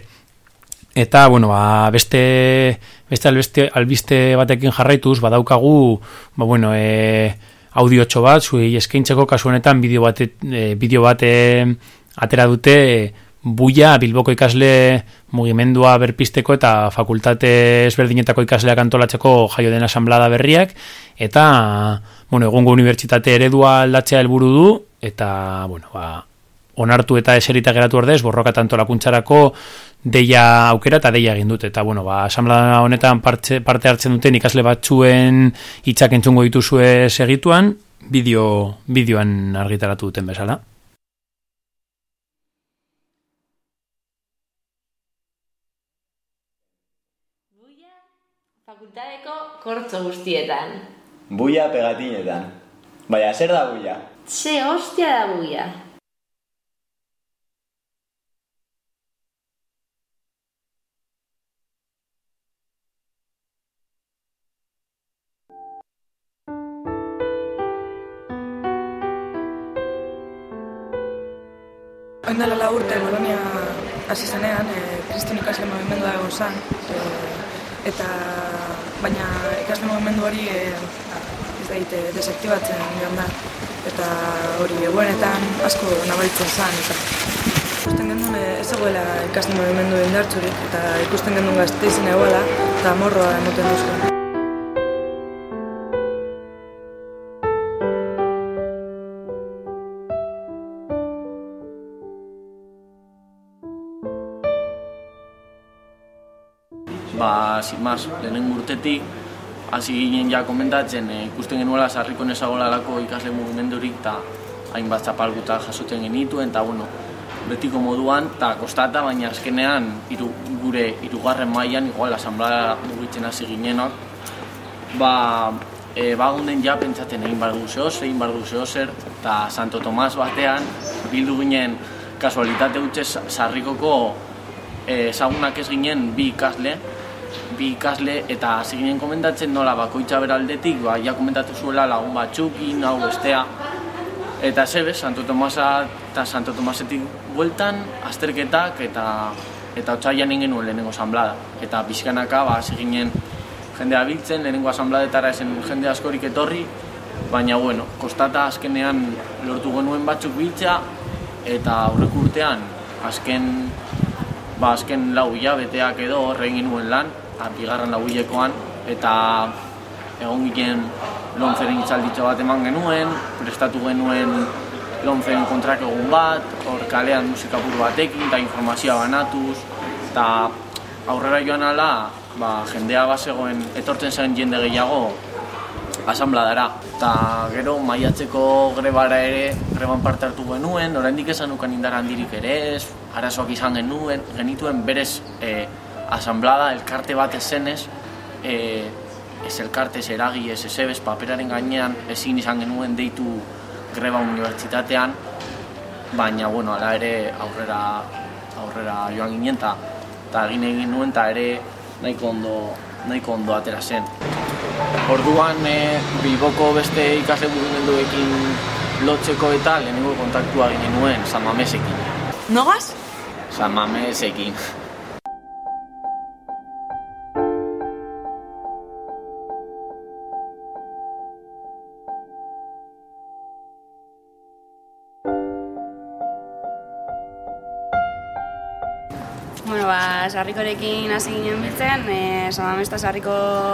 Eta, bueno, ba, beste, beste albiste, albiste batekin jarraituz, badaukagu, ba, bueno, e, audio bat, zui eskaintzeko kasu honetan bideo bate, e, bideo bate atera dute buia Bilboko ikasle mugimendua berpisteko eta fakultate ezberdinetako ikasleak antolatzeko jaio den asamblada berriak eta bueno, egungo unibertsitate eredua aldatzea helburu du eta bueno, ba, onartu eta eserita geratu ordez borroka tanto lakuntzarako deia aukera eta deia egin dut eta bueno, ba, asamblada honetan parte, parte hartzen duten ikasle batzuen hitzak entzungo dituzue segituan bideo, bideoan argitaratu duten bezala. Kortzo guztietan. Buia pegatinetan. Baina, zer da buia? Ze hostia da buia. Oindala la urte Bolonia hasi zenean, e, kriston ikasle mugimendua egon zen, e, eta baina ikasle mugimendu hori e, ez da ite desaktibatzen joan da, eta hori eguenetan asko nabaritzen zen, eta ikusten genuen e, ez egoela ikasle mugimendu indartzurik, eta ikusten genuen gazte izan egoela, eta morroa emoten duzuen. Ba, sin más, lehenen urtetik, hasi ginen ja komentatzen, e, ikusten genuela sarriko nesagolalako ikasle mugimendurik eta hainbat zapalguta jasotzen genituen, eta bueno, betiko moduan, eta kostata, baina azkenean iru, gure irugarren mailan igual, asamblea mugitzen hasi ginenok, ba, e, bagunden ja pentsatzen egin bar zehoz, egin bar zer, eta Santo Tomas batean, bildu ginen kasualitate utxe sarrikoko ezagunak ez ginen bi ikasle, bi ikasle eta hasi ginen komentatzen nola bakoitza beraldetik, ba, ja komentatu zuela lagun batzukin, hau bestea. Eta zebe, Santo Tomasa eta Santo Tomasetik bueltan, azterketak eta eta otzaian ingen nuen lehenengo asamblada. Eta pixkanaka, ba, hasi jendea biltzen, lehenengo asambladetara esen jende askorik etorri, baina, bueno, kostata azkenean lortu genuen batzuk biltzea, eta aurreko urtean, azken ba, azken lau hilabeteak edo horregin nuen lan, bigarren lau hilekoan, eta egon ginen lonzeren itzalditxo bat eman genuen, prestatu genuen lonzeren kontrak egun bat, hor kalean musikapur batekin, eta informazioa banatuz, eta aurrera joan ala, ba, jendea bazegoen etortzen zen jende gehiago asambladara. Eta gero maiatzeko grebara ere, greban parte hartu genuen, oraindik esan ukan indar handirik ere ez, arazoak izan genuen, genituen berez e, asamblada, elkarte bat ezenez, e, ez elkarte, ez eragi, ez ez paperaren gainean ezin izan genuen deitu greba unibertsitatean, baina, bueno, ala ere aurrera, aurrera joan ginen, eta egin egin nuen, eta ere nahiko ondo, nahiko ondo atera zen. Orduan, e, Bilboko beste ikasle mugimenduekin lotzeko eta lehenengo kontaktua ginen nuen San Mamesekin. Nogaz? San Mamesekin. Sarrikorekin hasi ginen biltzen, e, Samamesta sarriko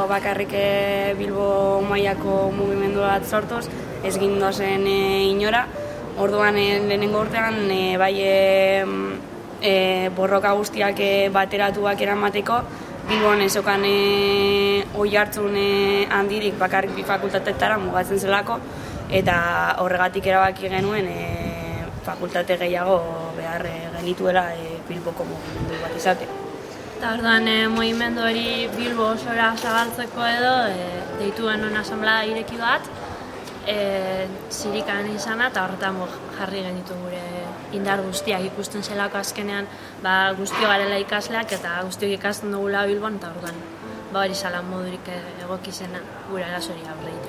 bakarrik e, Bilbo maiako mugimendu bat sortuz, ez gindozen e, inora. Orduan e, lehenengo urtean e, bai e, e, borroka guztiak e, bateratuak eramateko, Bilbon ezokan e, oi hartzun e, handirik bakarrik bi fakultatetara mugatzen zelako, eta horregatik erabaki genuen e, fakultate gehiago behar e, genituela e, Bilboko mugimendu bat izate. Eta orduan e, mugimendu hori Bilbo osora zabaltzeko edo e, deitu genuen asamblea ireki bat, e, zirikan izana eta horretan jarri genitu gure indar guztiak. Ikusten zelako azkenean ba, guztio garela ikasleak eta guztiok ikasten dugula Bilbon eta orduan ba hori salan modurik egokizena gure arazori aurre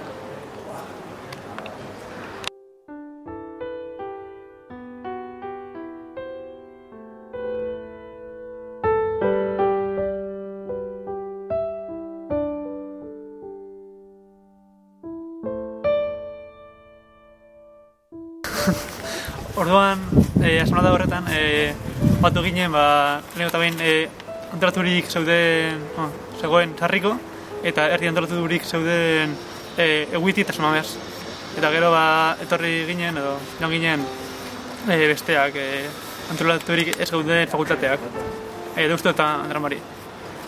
asamblada horretan, eh, batu ginen, ba, lehenko eta behin, e, antolaturik zeuden, oh, zegoen sarriko, eta erdi antolaturik zeuden e, eguiti eta sumamez. Eta gero, ba, etorri ginen, edo, joan ginen, e, besteak, e, antolaturik ez gauden fakultateak, e, deustu eta andramari.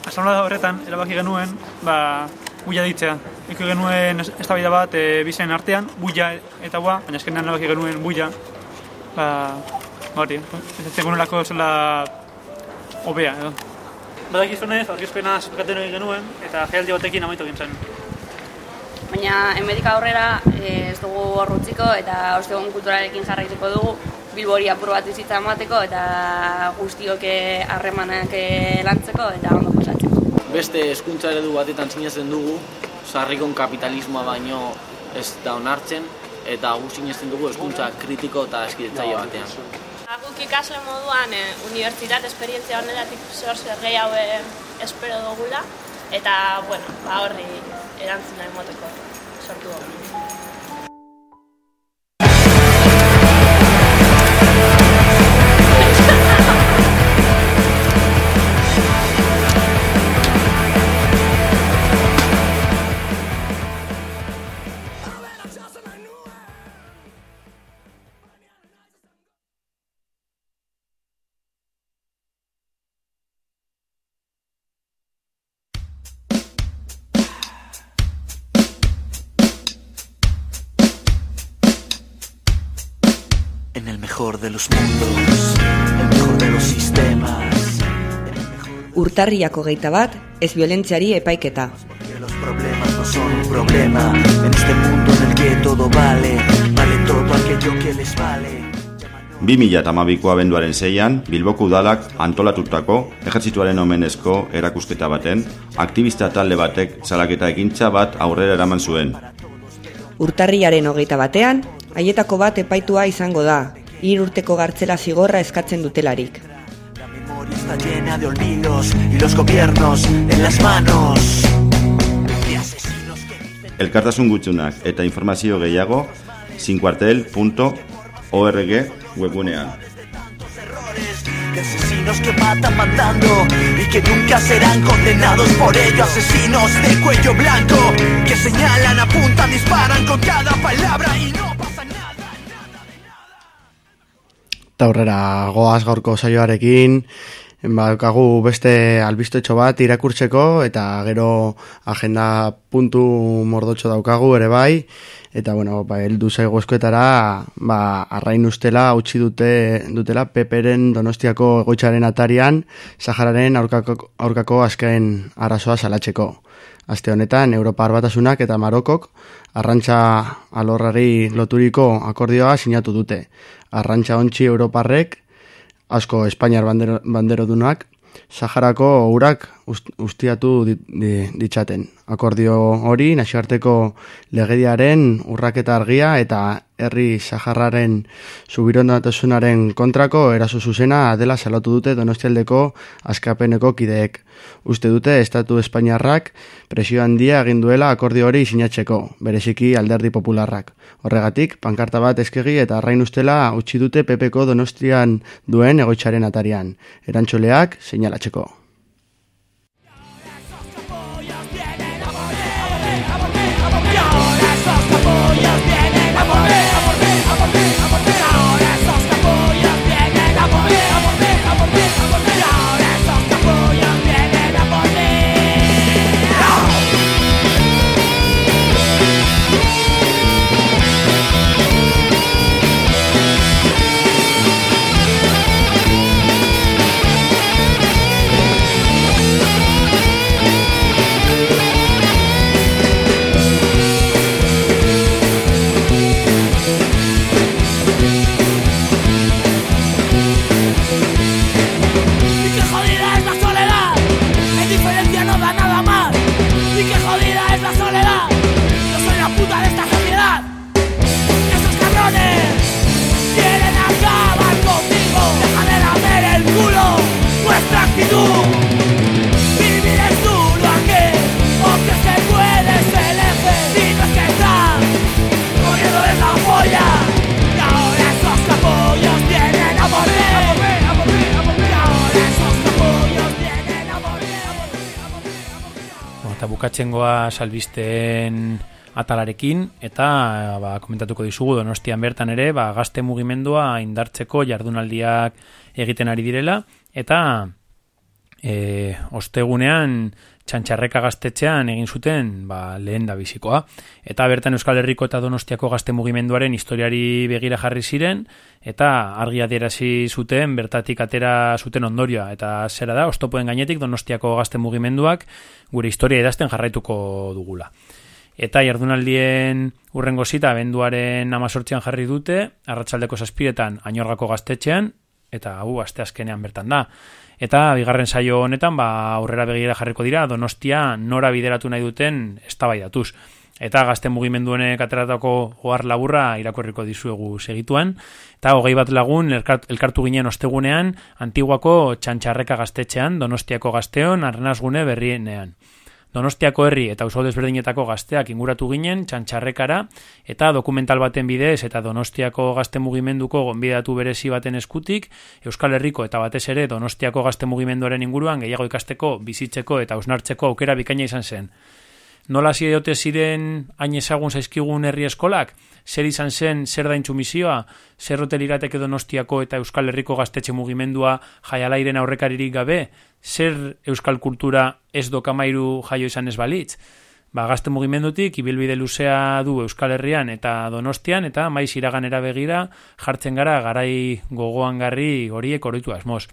Asamblea horretan, erabaki genuen, ba, buia ditzea. Eko genuen eztabaida bat e, bizen artean, buia eta bua, baina eskenean erabaki genuen buia, ba, hori, ez zengunelako zela hobea, edo. Badak izunez, argizpena zepekaten egin genuen, eta jaialdi batekin amaitu egin zen. Baina emetika aurrera eh, ez dugu horrutziko eta ostegun kulturarekin jarraituko dugu Bilbori apur bat bizitza emateko eta guztiok eh, harremanak eh, lantzeko eta ondo pasatzeko. Beste hezkuntza eredu batetan sinesten dugu, sarrikon kapitalismoa baino ez da onartzen, eta gu sinesten dugu hezkuntza kritiko eta eskidetzaile batean. Guk ikasle moduan e, unibertsitate esperientzia honetatik zor zer gehiago e, espero dugula, eta, bueno, ba horri erantzuna emoteko sortu dugu. Mejor de los mundos, el mejor de los sistemas. Urtarriako geita bat, ez violentziari epaiketa. Los problemas no son un problema. En este mundo en el que todo vale, vale todo aquello que les vale. 2008ko abenduaren zeian, Bilboko udalak antolatutako ejertzituaren omenezko erakusketa baten, aktivista talde batek salaketa ekintza bat aurrera eraman zuen. Urtarriaren hogeita batean, haietako bat epaitua izango da, hir urteko gartzela zigorra eskatzen dutelarik. Está llena de olvidos y los gobiernos en las manos. Elkartasun gutxunak eta informazio gehiago cincuartel.org webgunean. De asesinos que matan mandando y que nunca serán condenados por ello. Asesinos de cuello blanco que señalan, apuntan, disparan con cada palabra y no pasa Eta aurrera goaz gaurko saioarekin, Baukagu beste albistetxo bat irakurtzeko eta gero agenda puntu mordotxo daukagu ere bai eta bueno, ba, eldu zaigu eskuetara ba, arrain ustela utzi dute dutela peperen donostiako egoitxaren atarian Sahararen aurkako, aurkako azken arazoa salatzeko. Aste honetan, Europar batasunak eta Marokok arrantza alorrari loturiko akordioa sinatu dute. Arrantza ontsi Europarrek asko Espainiar bandero, banderodunak Saharako urak ustiatu ditzaten. Akordio hori nazioarteko legediaren urraketa argia eta herri Saharraren subirondatasunaren kontrako eraso zuzena dela salatu dute Donostialdeko askapeneko kideek. Uste dute Estatu Espainiarrak presio handia egin duela akordio hori sinatzeko, bereziki alderdi popularrak. Horregatik, pankarta bat eskegi eta arrain ustela utzi dute pepeko Donostian duen egoitzaren atarian. Erantxoleak seinalatzeko. Bukatzengoa salbisten atalarekin eta ba, komentatuko dizugu donostian bertan ere ba, gazte mugimendua indartzeko jardunaldiak egiten ari direla eta e, ostegunean txantxarreka gaztetxean egin zuten ba, lehen da bizikoa. Eta bertan Euskal Herriko eta Donostiako gazte mugimenduaren historiari begira jarri ziren, eta argi adierazi zuten bertatik atera zuten ondorioa. Eta zera da, ostopoen gainetik Donostiako gazte mugimenduak gure historia idazten jarraituko dugula. Eta jardunaldien urrengo zita benduaren amazortzian jarri dute, arratsaldeko zazpiretan ainorgako gaztetxean, eta hau aste azkenean bertan da. Eta bigarren saio honetan ba aurrera begira jarriko dira Donostia nora bideratu nahi duten eztabaidatuz. Eta gazte mugimendu honek ateratako ohar laburra irakorriko dizuegu segituan. Eta hogei bat lagun elkartu ginen ostegunean Antiguako txantxarreka gaztetxean Donostiako gazteon arnazgune berrienean. Donostiako herri eta auzo desberdinetako gazteak inguratu ginen txantxarrekara eta dokumental baten bidez eta Donostiako gazte mugimenduko gonbidatu berezi baten eskutik Euskal Herriko eta batez ere Donostiako gazte mugimenduaren inguruan gehiago ikasteko, bizitzeko eta ausnartzeko aukera bikaina izan zen. Nola ziote ziren hain ezagun zaizkigun herri eskolak? Zer izan zen, zer da intsumisioa? Zer hotel irateke donostiako eta Euskal Herriko gaztetxe mugimendua jaialairen aurrekaririk gabe? zer euskal kultura ez dokamairu jaio izan ez balitz. Ba, gazte mugimendutik, ibilbide luzea du Euskal Herrian eta Donostian, eta maiz iraganera begira jartzen gara garai gogoan garri horiek oroitu asmoz.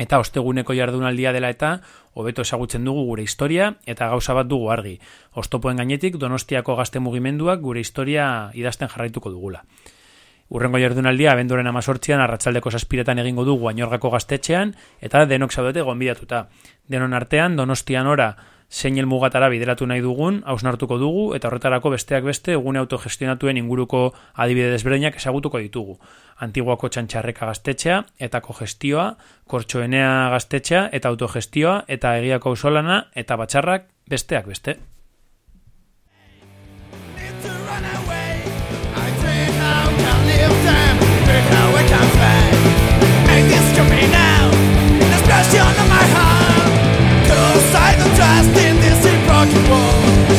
Eta osteguneko jardunaldia dela eta hobeto ezagutzen dugu gure historia eta gauza bat dugu argi. Ostopoen gainetik Donostiako gazte mugimenduak gure historia idazten jarraituko dugula. Urrengo jardunaldia abenduren amazortzian arratsaldeko saspiretan egingo du guainorgako gaztetxean eta denok zaudete gonbidatuta. Denon artean, donostian ora, zein mugatara bideratu nahi dugun, hausnartuko dugu eta horretarako besteak beste egune autogestionatuen inguruko adibide desberdinak ezagutuko ditugu. Antiguako txantxarreka gaztetxea eta kogestioa, kortxoenea gaztetxea eta autogestioa eta egiako ausolana eta batxarrak besteak beste. Trust in this broken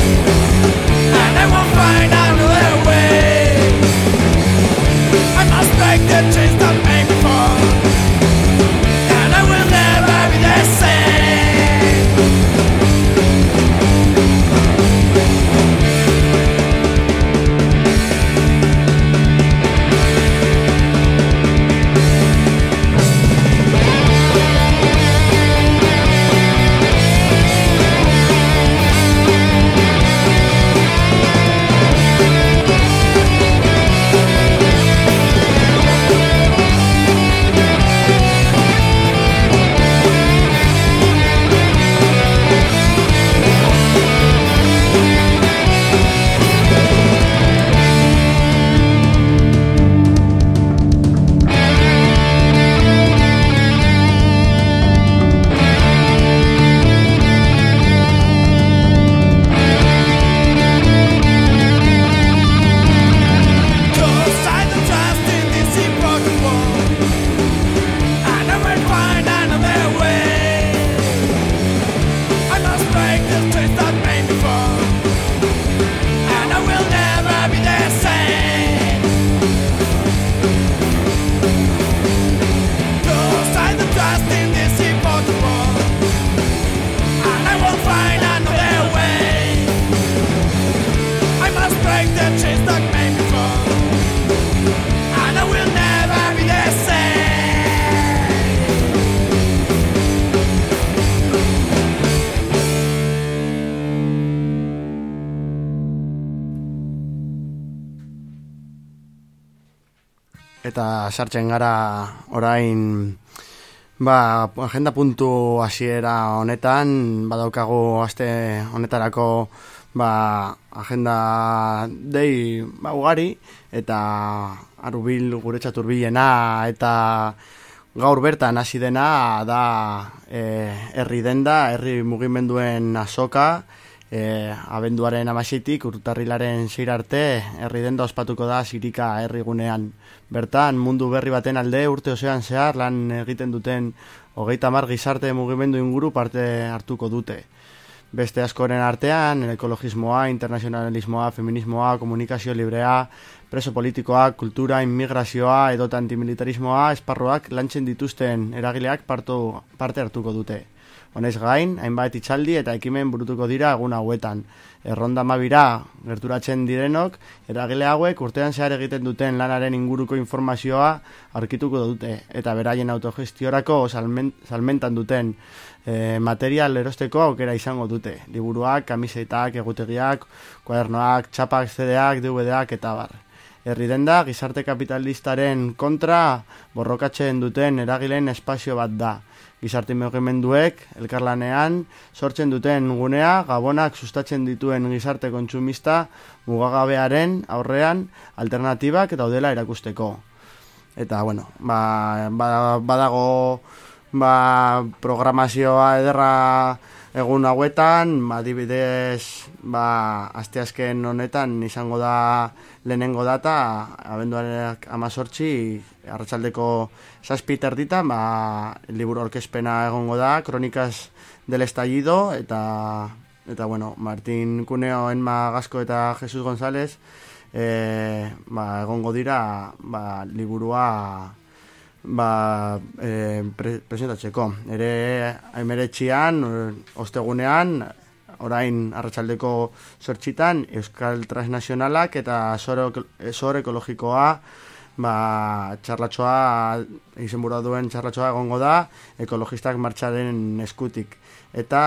I will never be the same. Sartzen gara orain ba, agenda puntu hasiera honetan badaukago aste honetarako ba, agenda dei ba, ugari eta arubil guretzat urbilena eta gaur bertan hasi dena da e, herri denda, herri mugimenduen azoka e, abenduaren amasitik urtarrilaren arte herri denda ospatuko da zirika herrigunean Bertan, mundu berri baten alde urte osean zehar lan egiten duten hogeita mar gizarte mugimendu inguru parte hartuko dute. beste askoren artean, ekologismoa, internazionalismoa, feminismoa, komunikazio librea, preso politikoa, kultura, immigrazioa, edota antimilitarismoa, esparruak lantzen dituzten eragileak partu, parte hartuko dute. Honez gain, hainbat itxaldi eta ekimen burutuko dira egun hauetan. Erronda mabira gerturatzen direnok, eragile hauek urtean zehar egiten duten lanaren inguruko informazioa aurkituko dute. Eta beraien autogestiorako salmen, salmentan duten e, material erosteko aukera izango dute. Liburuak, kamisetak, egutegiak, kuadernoak, txapak, zedeak, DVDak eta bar. Herri denda, gizarte kapitalistaren kontra borrokatzen duten eragileen espazio bat da gizarte mugimenduek elkarlanean sortzen duten gunea gabonak sustatzen dituen gizarte kontsumista mugagabearen aurrean alternatibak eta udela erakusteko. Eta bueno, ba, ba, badago ba, programazioa ederra egun hauetan, ba, dibidez ba, asteazken honetan izango da lehenengo data, abenduarenak amazortzi, arratsaldeko zazpi terdita, ba, liburu orkespena egongo da, kronikaz del estallido, eta, eta bueno, Martin Cuneo, Enma Gasko eta Jesus González, e, ba, egongo dira, ba, liburua ba, e, pre, presentatzeko. Ere, emeretxian, ostegunean, orain arratsaldeko sortxitan, Euskal Transnazionalak eta Zor Ekologikoa, ba, txarlatxoa, izenbura duen txarlatxoa egongo da, ekologistak martxaren eskutik. Eta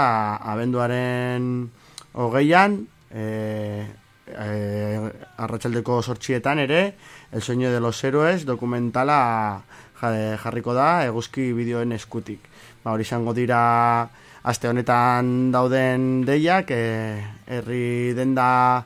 abenduaren hogeian, e, e, arratsaldeko sortxietan ere, El sueño de los héroes dokumentala jarriko da, eguzki bideoen eskutik. Ba, hori izango dira, aste honetan dauden deiak, e, herri denda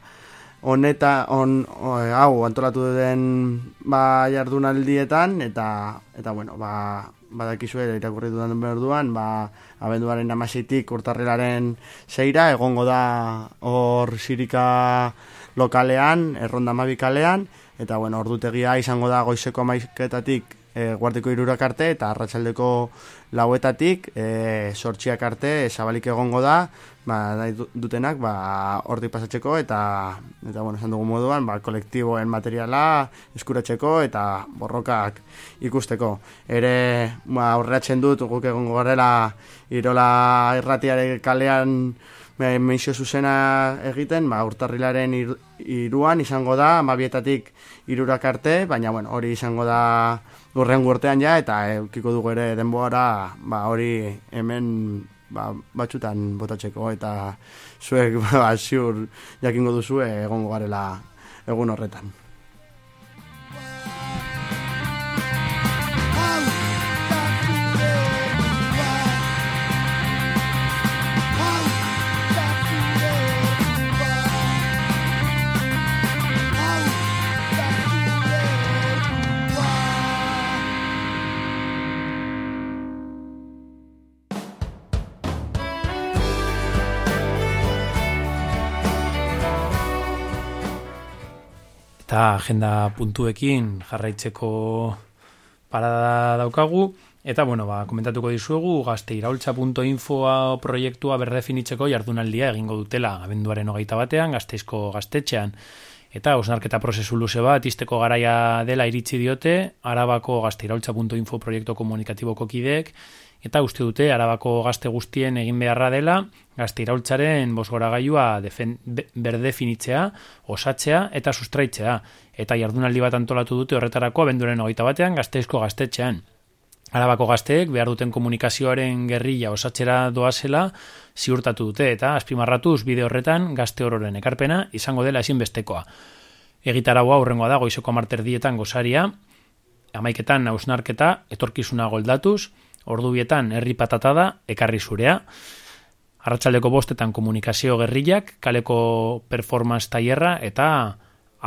honeta on, hau antolatu den ba jardunaldietan eta eta bueno ba badakizue irakurri dudan berduan ba abenduaren 16tik urtarrilaren 6 egongo da hor sirika lokalean erronda mabikalean eta bueno ordutegia izango da goizeko 11ketatik e, guardiko irurak arte eta arratsaldeko lauetatik e, sortxiak arte zabalik egongo da ba, dutenak ba, ordi pasatzeko eta eta bueno, esan dugu moduan ba, kolektiboen materiala eskuratzeko eta borrokak ikusteko. Ere ba, aurreatzen dut guk egongo garela irola irratiare kalean meizio zuzena egiten, ba, urtarrilaren iruan izango da, amabietatik irurak arte, baina bueno, hori izango da urren urtean ja, eta eukiko dugu ere denboara, ba, hori hemen ba, batxutan botatzeko, eta zuek, ba, ziur jakingo duzu egongo garela egun horretan. Eta agenda puntuekin jarraitzeko parada daukagu. Eta bueno, ba, komentatuko dizuegu gazteiraultza.info proiektua berdefinitzeko jardunaldia egingo dutela abenduaren hogeita batean gazteizko gaztetxean. Eta osnarketa prozesu luze bat izteko garaia dela iritzi diote arabako gazteiraultza.info proiektu komunikatiboko kideek eta uste dute arabako gazte guztien egin beharra dela gazte iraultzaren bosgora gaiua berdefinitzea, osatzea eta sustraitzea. Eta jardunaldi bat antolatu dute horretarako abenduren hogeita batean gazteizko gaztetxean. Arabako gazteek behar duten komunikazioaren gerrilla osatzera doazela ziurtatu dute eta azpimarratuz bide horretan gazte hororen ekarpena izango dela ezinbestekoa. Egitaragua hurrengoa da goizeko marterdietan gozaria, amaiketan nausnarketa, etorkizuna goldatuz, ordubietan herri patatada, ekarri zurea, arratsaldeko bostetan komunikazio gerrilak, kaleko performance tailerra eta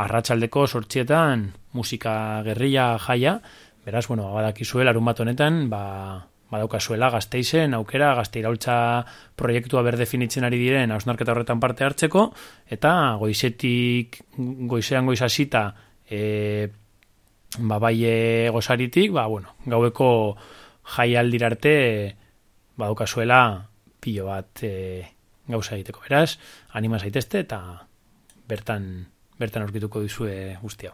arratsaldeko sortxietan musika gerrilla jaia, beraz, bueno, badakizue larun bat honetan, ba, badaukazuela gazteizen, aukera, gazte iraultza proiektua berdefinitzen ari diren hausnarketa horretan parte hartzeko, eta goizetik, goizean goizasita, e, ba, bai gozaritik, ba, bueno, gaueko jaialdirarte badaukazuela pilo bat e, gauza egiteko. Beraz, anima zaitezte eta bertan bertan aurkituko dizue guzti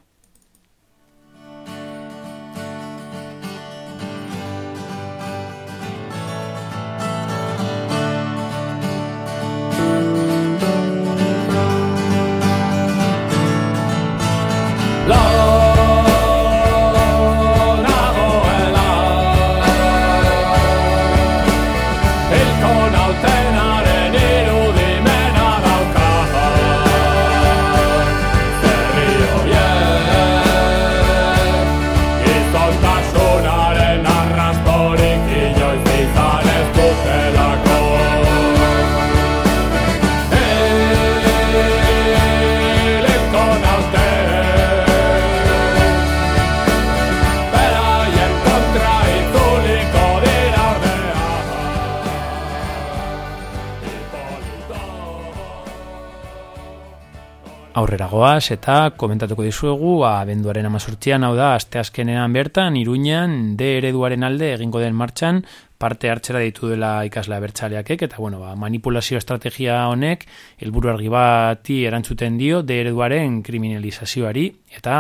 aurrera goaz eta komentatuko dizuegu ba, abenduaren amazurtzian hau da asteazkenean bertan iruñean D ereduaren alde egingo den martxan parte hartzera ditu dela ikasla bertsaleakek eta bueno, ba, manipulazio estrategia honek helburu argi bati erantzuten dio D ereduaren kriminalizazioari eta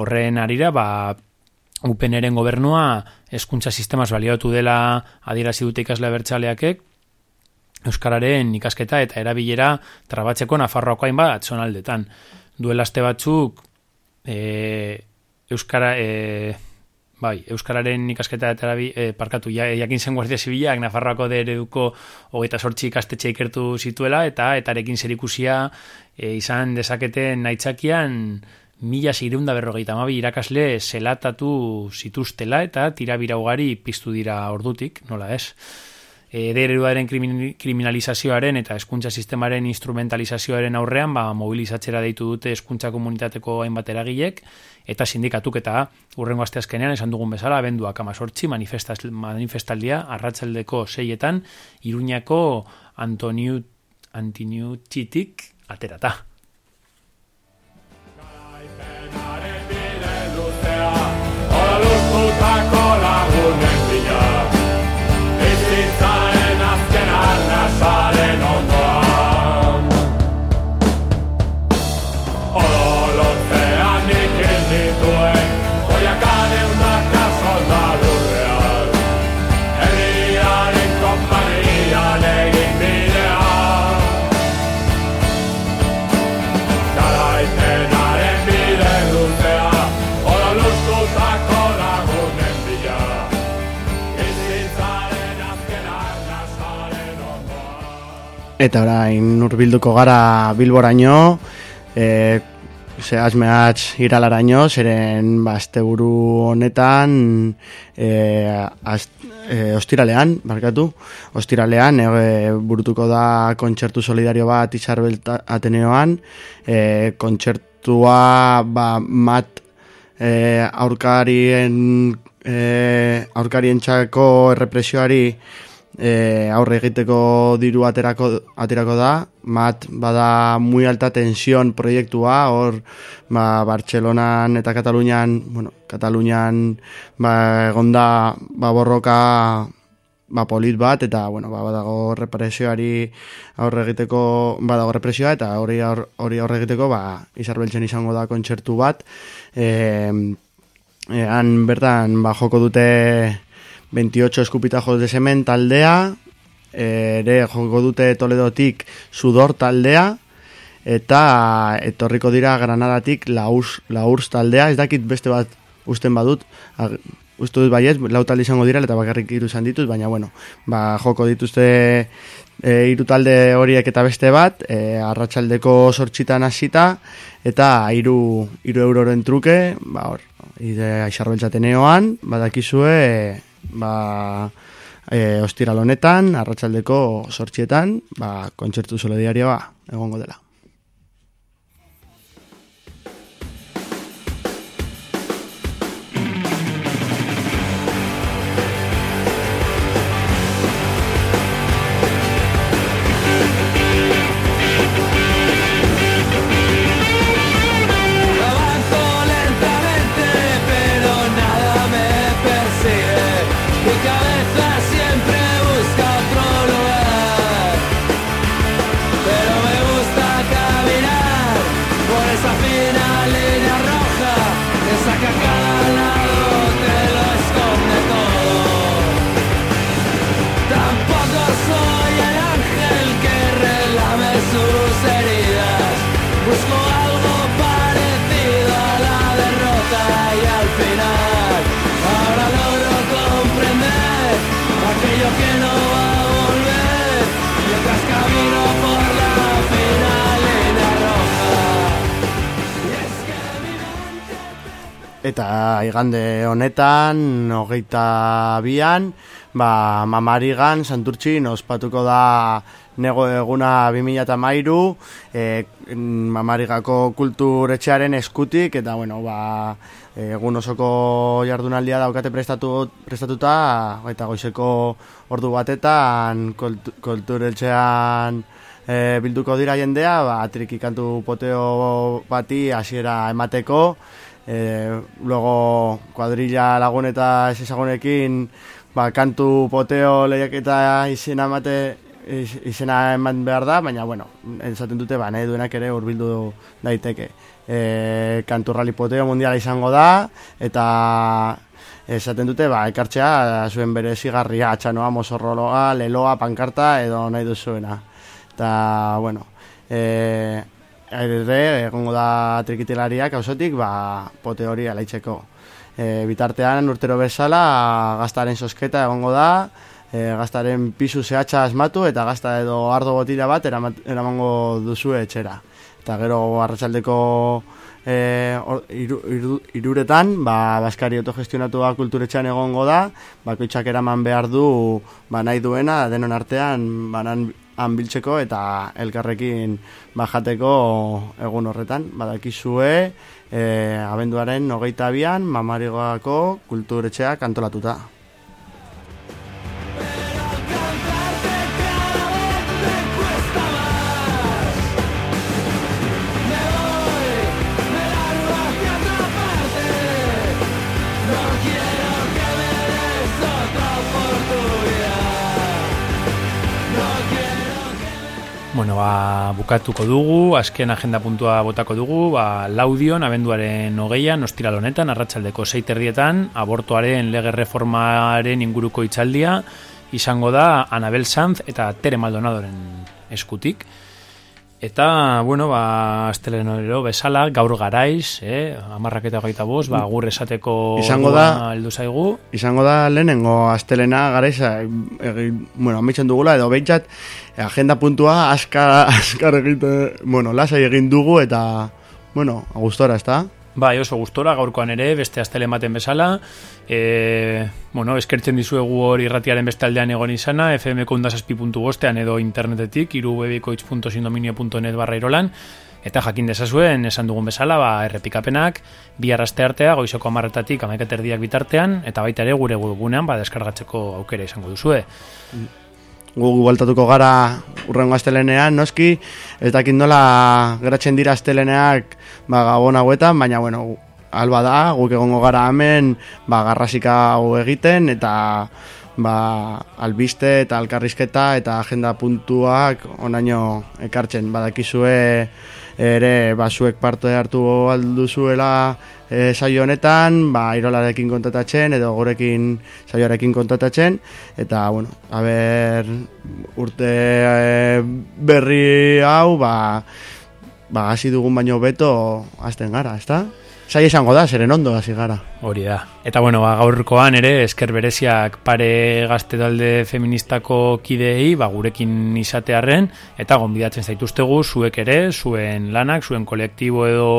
horren arira ba, UPNren gobernua hezkuntza sistemaz baliatu dela adierazi dute ikasle bertsaleakek Euskararen ikasketa eta erabilera trabatzeko Nafarroako hainbat zonaldetan. Duela aste batzuk e, Euskara e, bai, Euskararen ikasketa eta erabi, e, parkatu ja, jakin zen Guardia Zibilak Nafarroako dereduko hogeita sortzi ikastetxe ikertu zituela eta etarekin zerikusia e, izan dezaketen naitzakian mila seireunda berrogeita amabi irakasle zelatatu zituztela eta tirabira ugari piztu dira ordutik, nola ez? Ederuaren kriminalizazioaren eta hezkuntza sistemaren instrumentalizazioaren aurrean ba, mobilizatzera deitu dute hezkuntza komunitateko hainbat eragilek eta sindikatuk eta urrengo asteazkenean esan dugun bezala abenduak amazortzi manifestaldia arratsaldeko seietan Iruñako Antoniu Antiniu txitik aterata. Hora luztutako lagunen Eta orain urbilduko gara Bilboraino, e, zehaz mehatz iralaraino, zeren ba, asteburu honetan, e, az, e, ostiralean, barkatu, ostiralean, e, burutuko da kontzertu solidario bat Isarbel Ateneoan, e, kontzertua ba, mat e, aurkarien e, aurkarien txako errepresioari e, aurre egiteko diru aterako, aterako da, mat bada muy alta tensión proiektua, hor ba, Bartzelonan eta Katalunian, bueno, Katalunian ba, egonda ba, borroka ba, polit bat, eta bueno, ba, badago represioari aurre egiteko, badago represioa, eta hori hori aurre egiteko ba, izarbeltzen izango da kontzertu bat, e, e, han bertan ba, joko dute 28 eskupitajos de semen taldea, ere joko dute Toledotik sudor taldea, eta etorriko dira Granadatik laurs, laurs taldea, ez dakit beste bat usten badut, ag, uste dut baiet, lau talde izango dira eta bakarrik hiru izan ditut, baina bueno, ba, joko dituzte e, hiru talde horiek eta beste bat, e, arratsaldeko sortxitan hasita eta hiru hiru euroren truke, ba hor, ide Aixarbeltzateneoan, badakizue ba e, ostiral honetan, arratsaldeko sortxietan, ba, kontzertu solidarioa egongo dela. Eta igande honetan, hogeita bian, ba, mamarigan, santurtxin, ospatuko da nego eguna 2000 mairu, e, mamarigako kulturetxearen eskutik, eta bueno, ba, egun osoko jardunaldia daukate prestatu, prestatuta, eta goizeko ordu batetan kultu, kulturetxean e, bilduko dira jendea, ba, triki kantu poteo bati hasiera emateko, e, luego kuadrilla lagun eta esagunekin ba, kantu poteo lehiaketa izena emate iz- izena eman behar da, baina bueno, esaten dute ba, nahi duenak ere hurbildu daiteke. E, kantu rally poteo mundiala izango da, eta esaten dute ba, ekartzea zuen bere zigarria, atxanoa, mozorroloa, leloa, pankarta edo nahi duzuena. Eta, bueno, e, ere, egongo da trikitilariak hausotik, ba, pote hori alaitzeko. E, bitartean urtero bezala gaztaren sosketa egongo da, e, gaztaren pisu zehatza asmatu eta gazta edo ardo botila bat eramango duzu etxera. Eta gero arratsaldeko e, or, iru, iru, iruretan, ba, Baskari autogestionatua kulturetxean egongo da, bakoitzak eraman behar du ba, nahi duena, denon artean banan han biltzeko eta elkarrekin bajateko egun horretan. Badakizue, e, abenduaren hogeita bian, mamarigoako kulturetxeak antolatuta. Bueno, ba, bukatuko dugu, azken agenda puntua botako dugu, ba, laudion, abenduaren hogeian, ostiral honetan, arratsaldeko seiterdietan, abortuaren lege reformaren inguruko itzaldia, izango da Anabel Sanz eta Tere Maldonadoren eskutik. Eta, bueno, ba, astelenero bezala, gaur garaiz, eh, amarrak eta hogeita bost, ba, gur esateko Izango da- heldu zaigu. Izango da lehenengo astelena garaiza, egin, bueno, amaitzen dugula, edo behintzat, agenda puntua askar, askar egite, bueno, lasai egin dugu, eta, bueno, gustora, ezta? Bai, oso gustora gaurkoan ere, beste astele ematen bezala. E, bueno, eskertzen dizuegu hori irratiaren beste aldean egon izana, fmko undazazpi.bostean edo internetetik, irubebikoitz.sindominio.net barra irolan. Eta jakin dezazuen, esan dugun bezala, ba, errepikapenak, bi arraste artea, goizoko amarretatik, amaiketerdiak bitartean, eta baita ere gure webgunean, ba, deskargatzeko aukera izango duzue. Gu bueltatuko gara urrengo astelenean, noski, ez dakit nola geratzen dira asteleneak ba, gabon hauetan, baina bueno, alba da, guk egongo gara hemen, ba, garrasika hau egiten, eta ba, albiste eta alkarrizketa eta agenda puntuak onaino ekartzen, badakizue ere ba, zuek parte hartu alduzuela e, saio honetan, ba, irolarekin kontatatzen edo gurekin saioarekin kontatatzen eta, bueno, a ber urte e, berri hau, ba, ba, hasi dugun baino beto hasten gara, ezta? Sai esango da, zeren ondo hasi gara. Hori da. Eta bueno, ba, gaurkoan ere esker bereziak pare gazte talde feministako kideei, ba, gurekin izatearren eta gonbidatzen zaituztegu zuek ere, zuen lanak, zuen kolektibo edo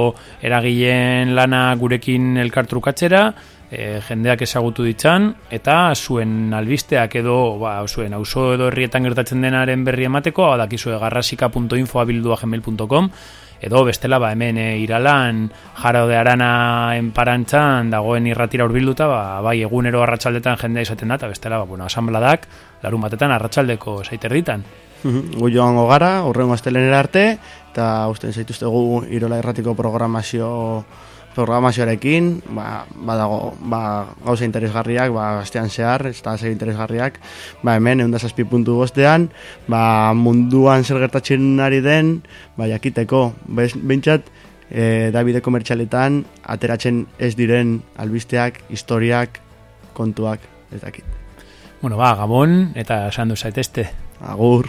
eragileen lana gurekin elkartrukatzera, e, jendeak ezagutu ditzan eta zuen albisteak edo ba, zuen auzo edo herrietan gertatzen denaren berri emateko, badakizue garrasika.info abildua gmail.com edo bestela ba hemen e, iralan jaro de arana enparantzan dagoen irratira hurbilduta ba, bai egunero arratsaldetan jendea izaten da eta bestela ba, bueno, asanbladak larun batetan arratsaldeko zaiterditan Mhm, Gu joango gara, urrengo astelenera arte, eta usten zaituztegu Irola Erratiko programazio programazioarekin, ba, badago, ba, gauza interesgarriak, ba, astean zehar, ez da zer interesgarriak, ba, hemen, eundazazpi puntu bostean, ba, munduan zer gertatzen ari den, ba, jakiteko, behintzat, e, Davide komertxaletan, ateratzen ez diren albisteak, historiak, kontuak, ez dakit. Bueno, ba, gabon eta esan du zaitezte. Agur.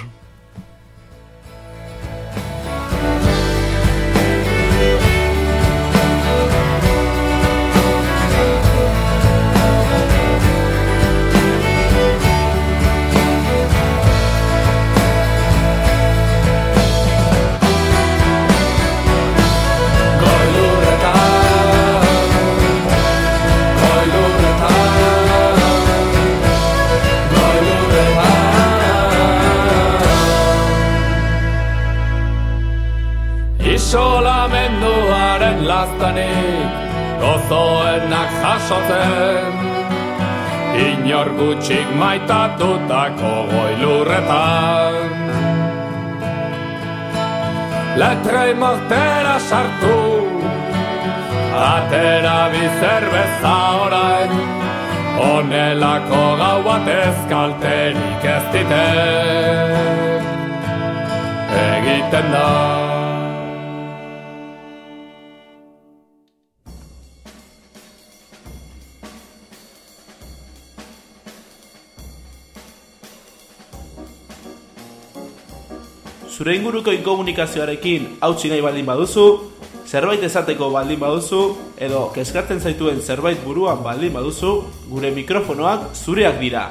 gaztanik gozoenak jasotzen. Inor gutxik maitatutako goilurretan Letra imortera sartu Atera bizer beza orain. Onelako gau bat ezkalterik ez diten Egiten da Egiten da. Zure inguruko inkomunikazioarekin hautsi nahi baldin baduzu, zerbait esateko baldin baduzu, edo kezkatzen zaituen zerbait buruan baldin baduzu, gure mikrofonoak zureak dira.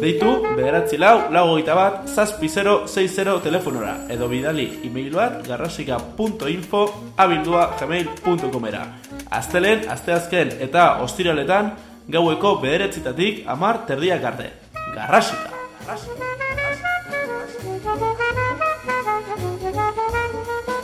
Deitu, bederatzi lau, lau hogeita bat, zazpi 060 telefonora, edo bidali e-mail bat garrasika.info abildua gmail.comera. Aztelen, asteazken eta ostiraletan, gaueko bederetzitatik amar terdiak arte. Garrasika! Garrasika! どどどどどどどど!」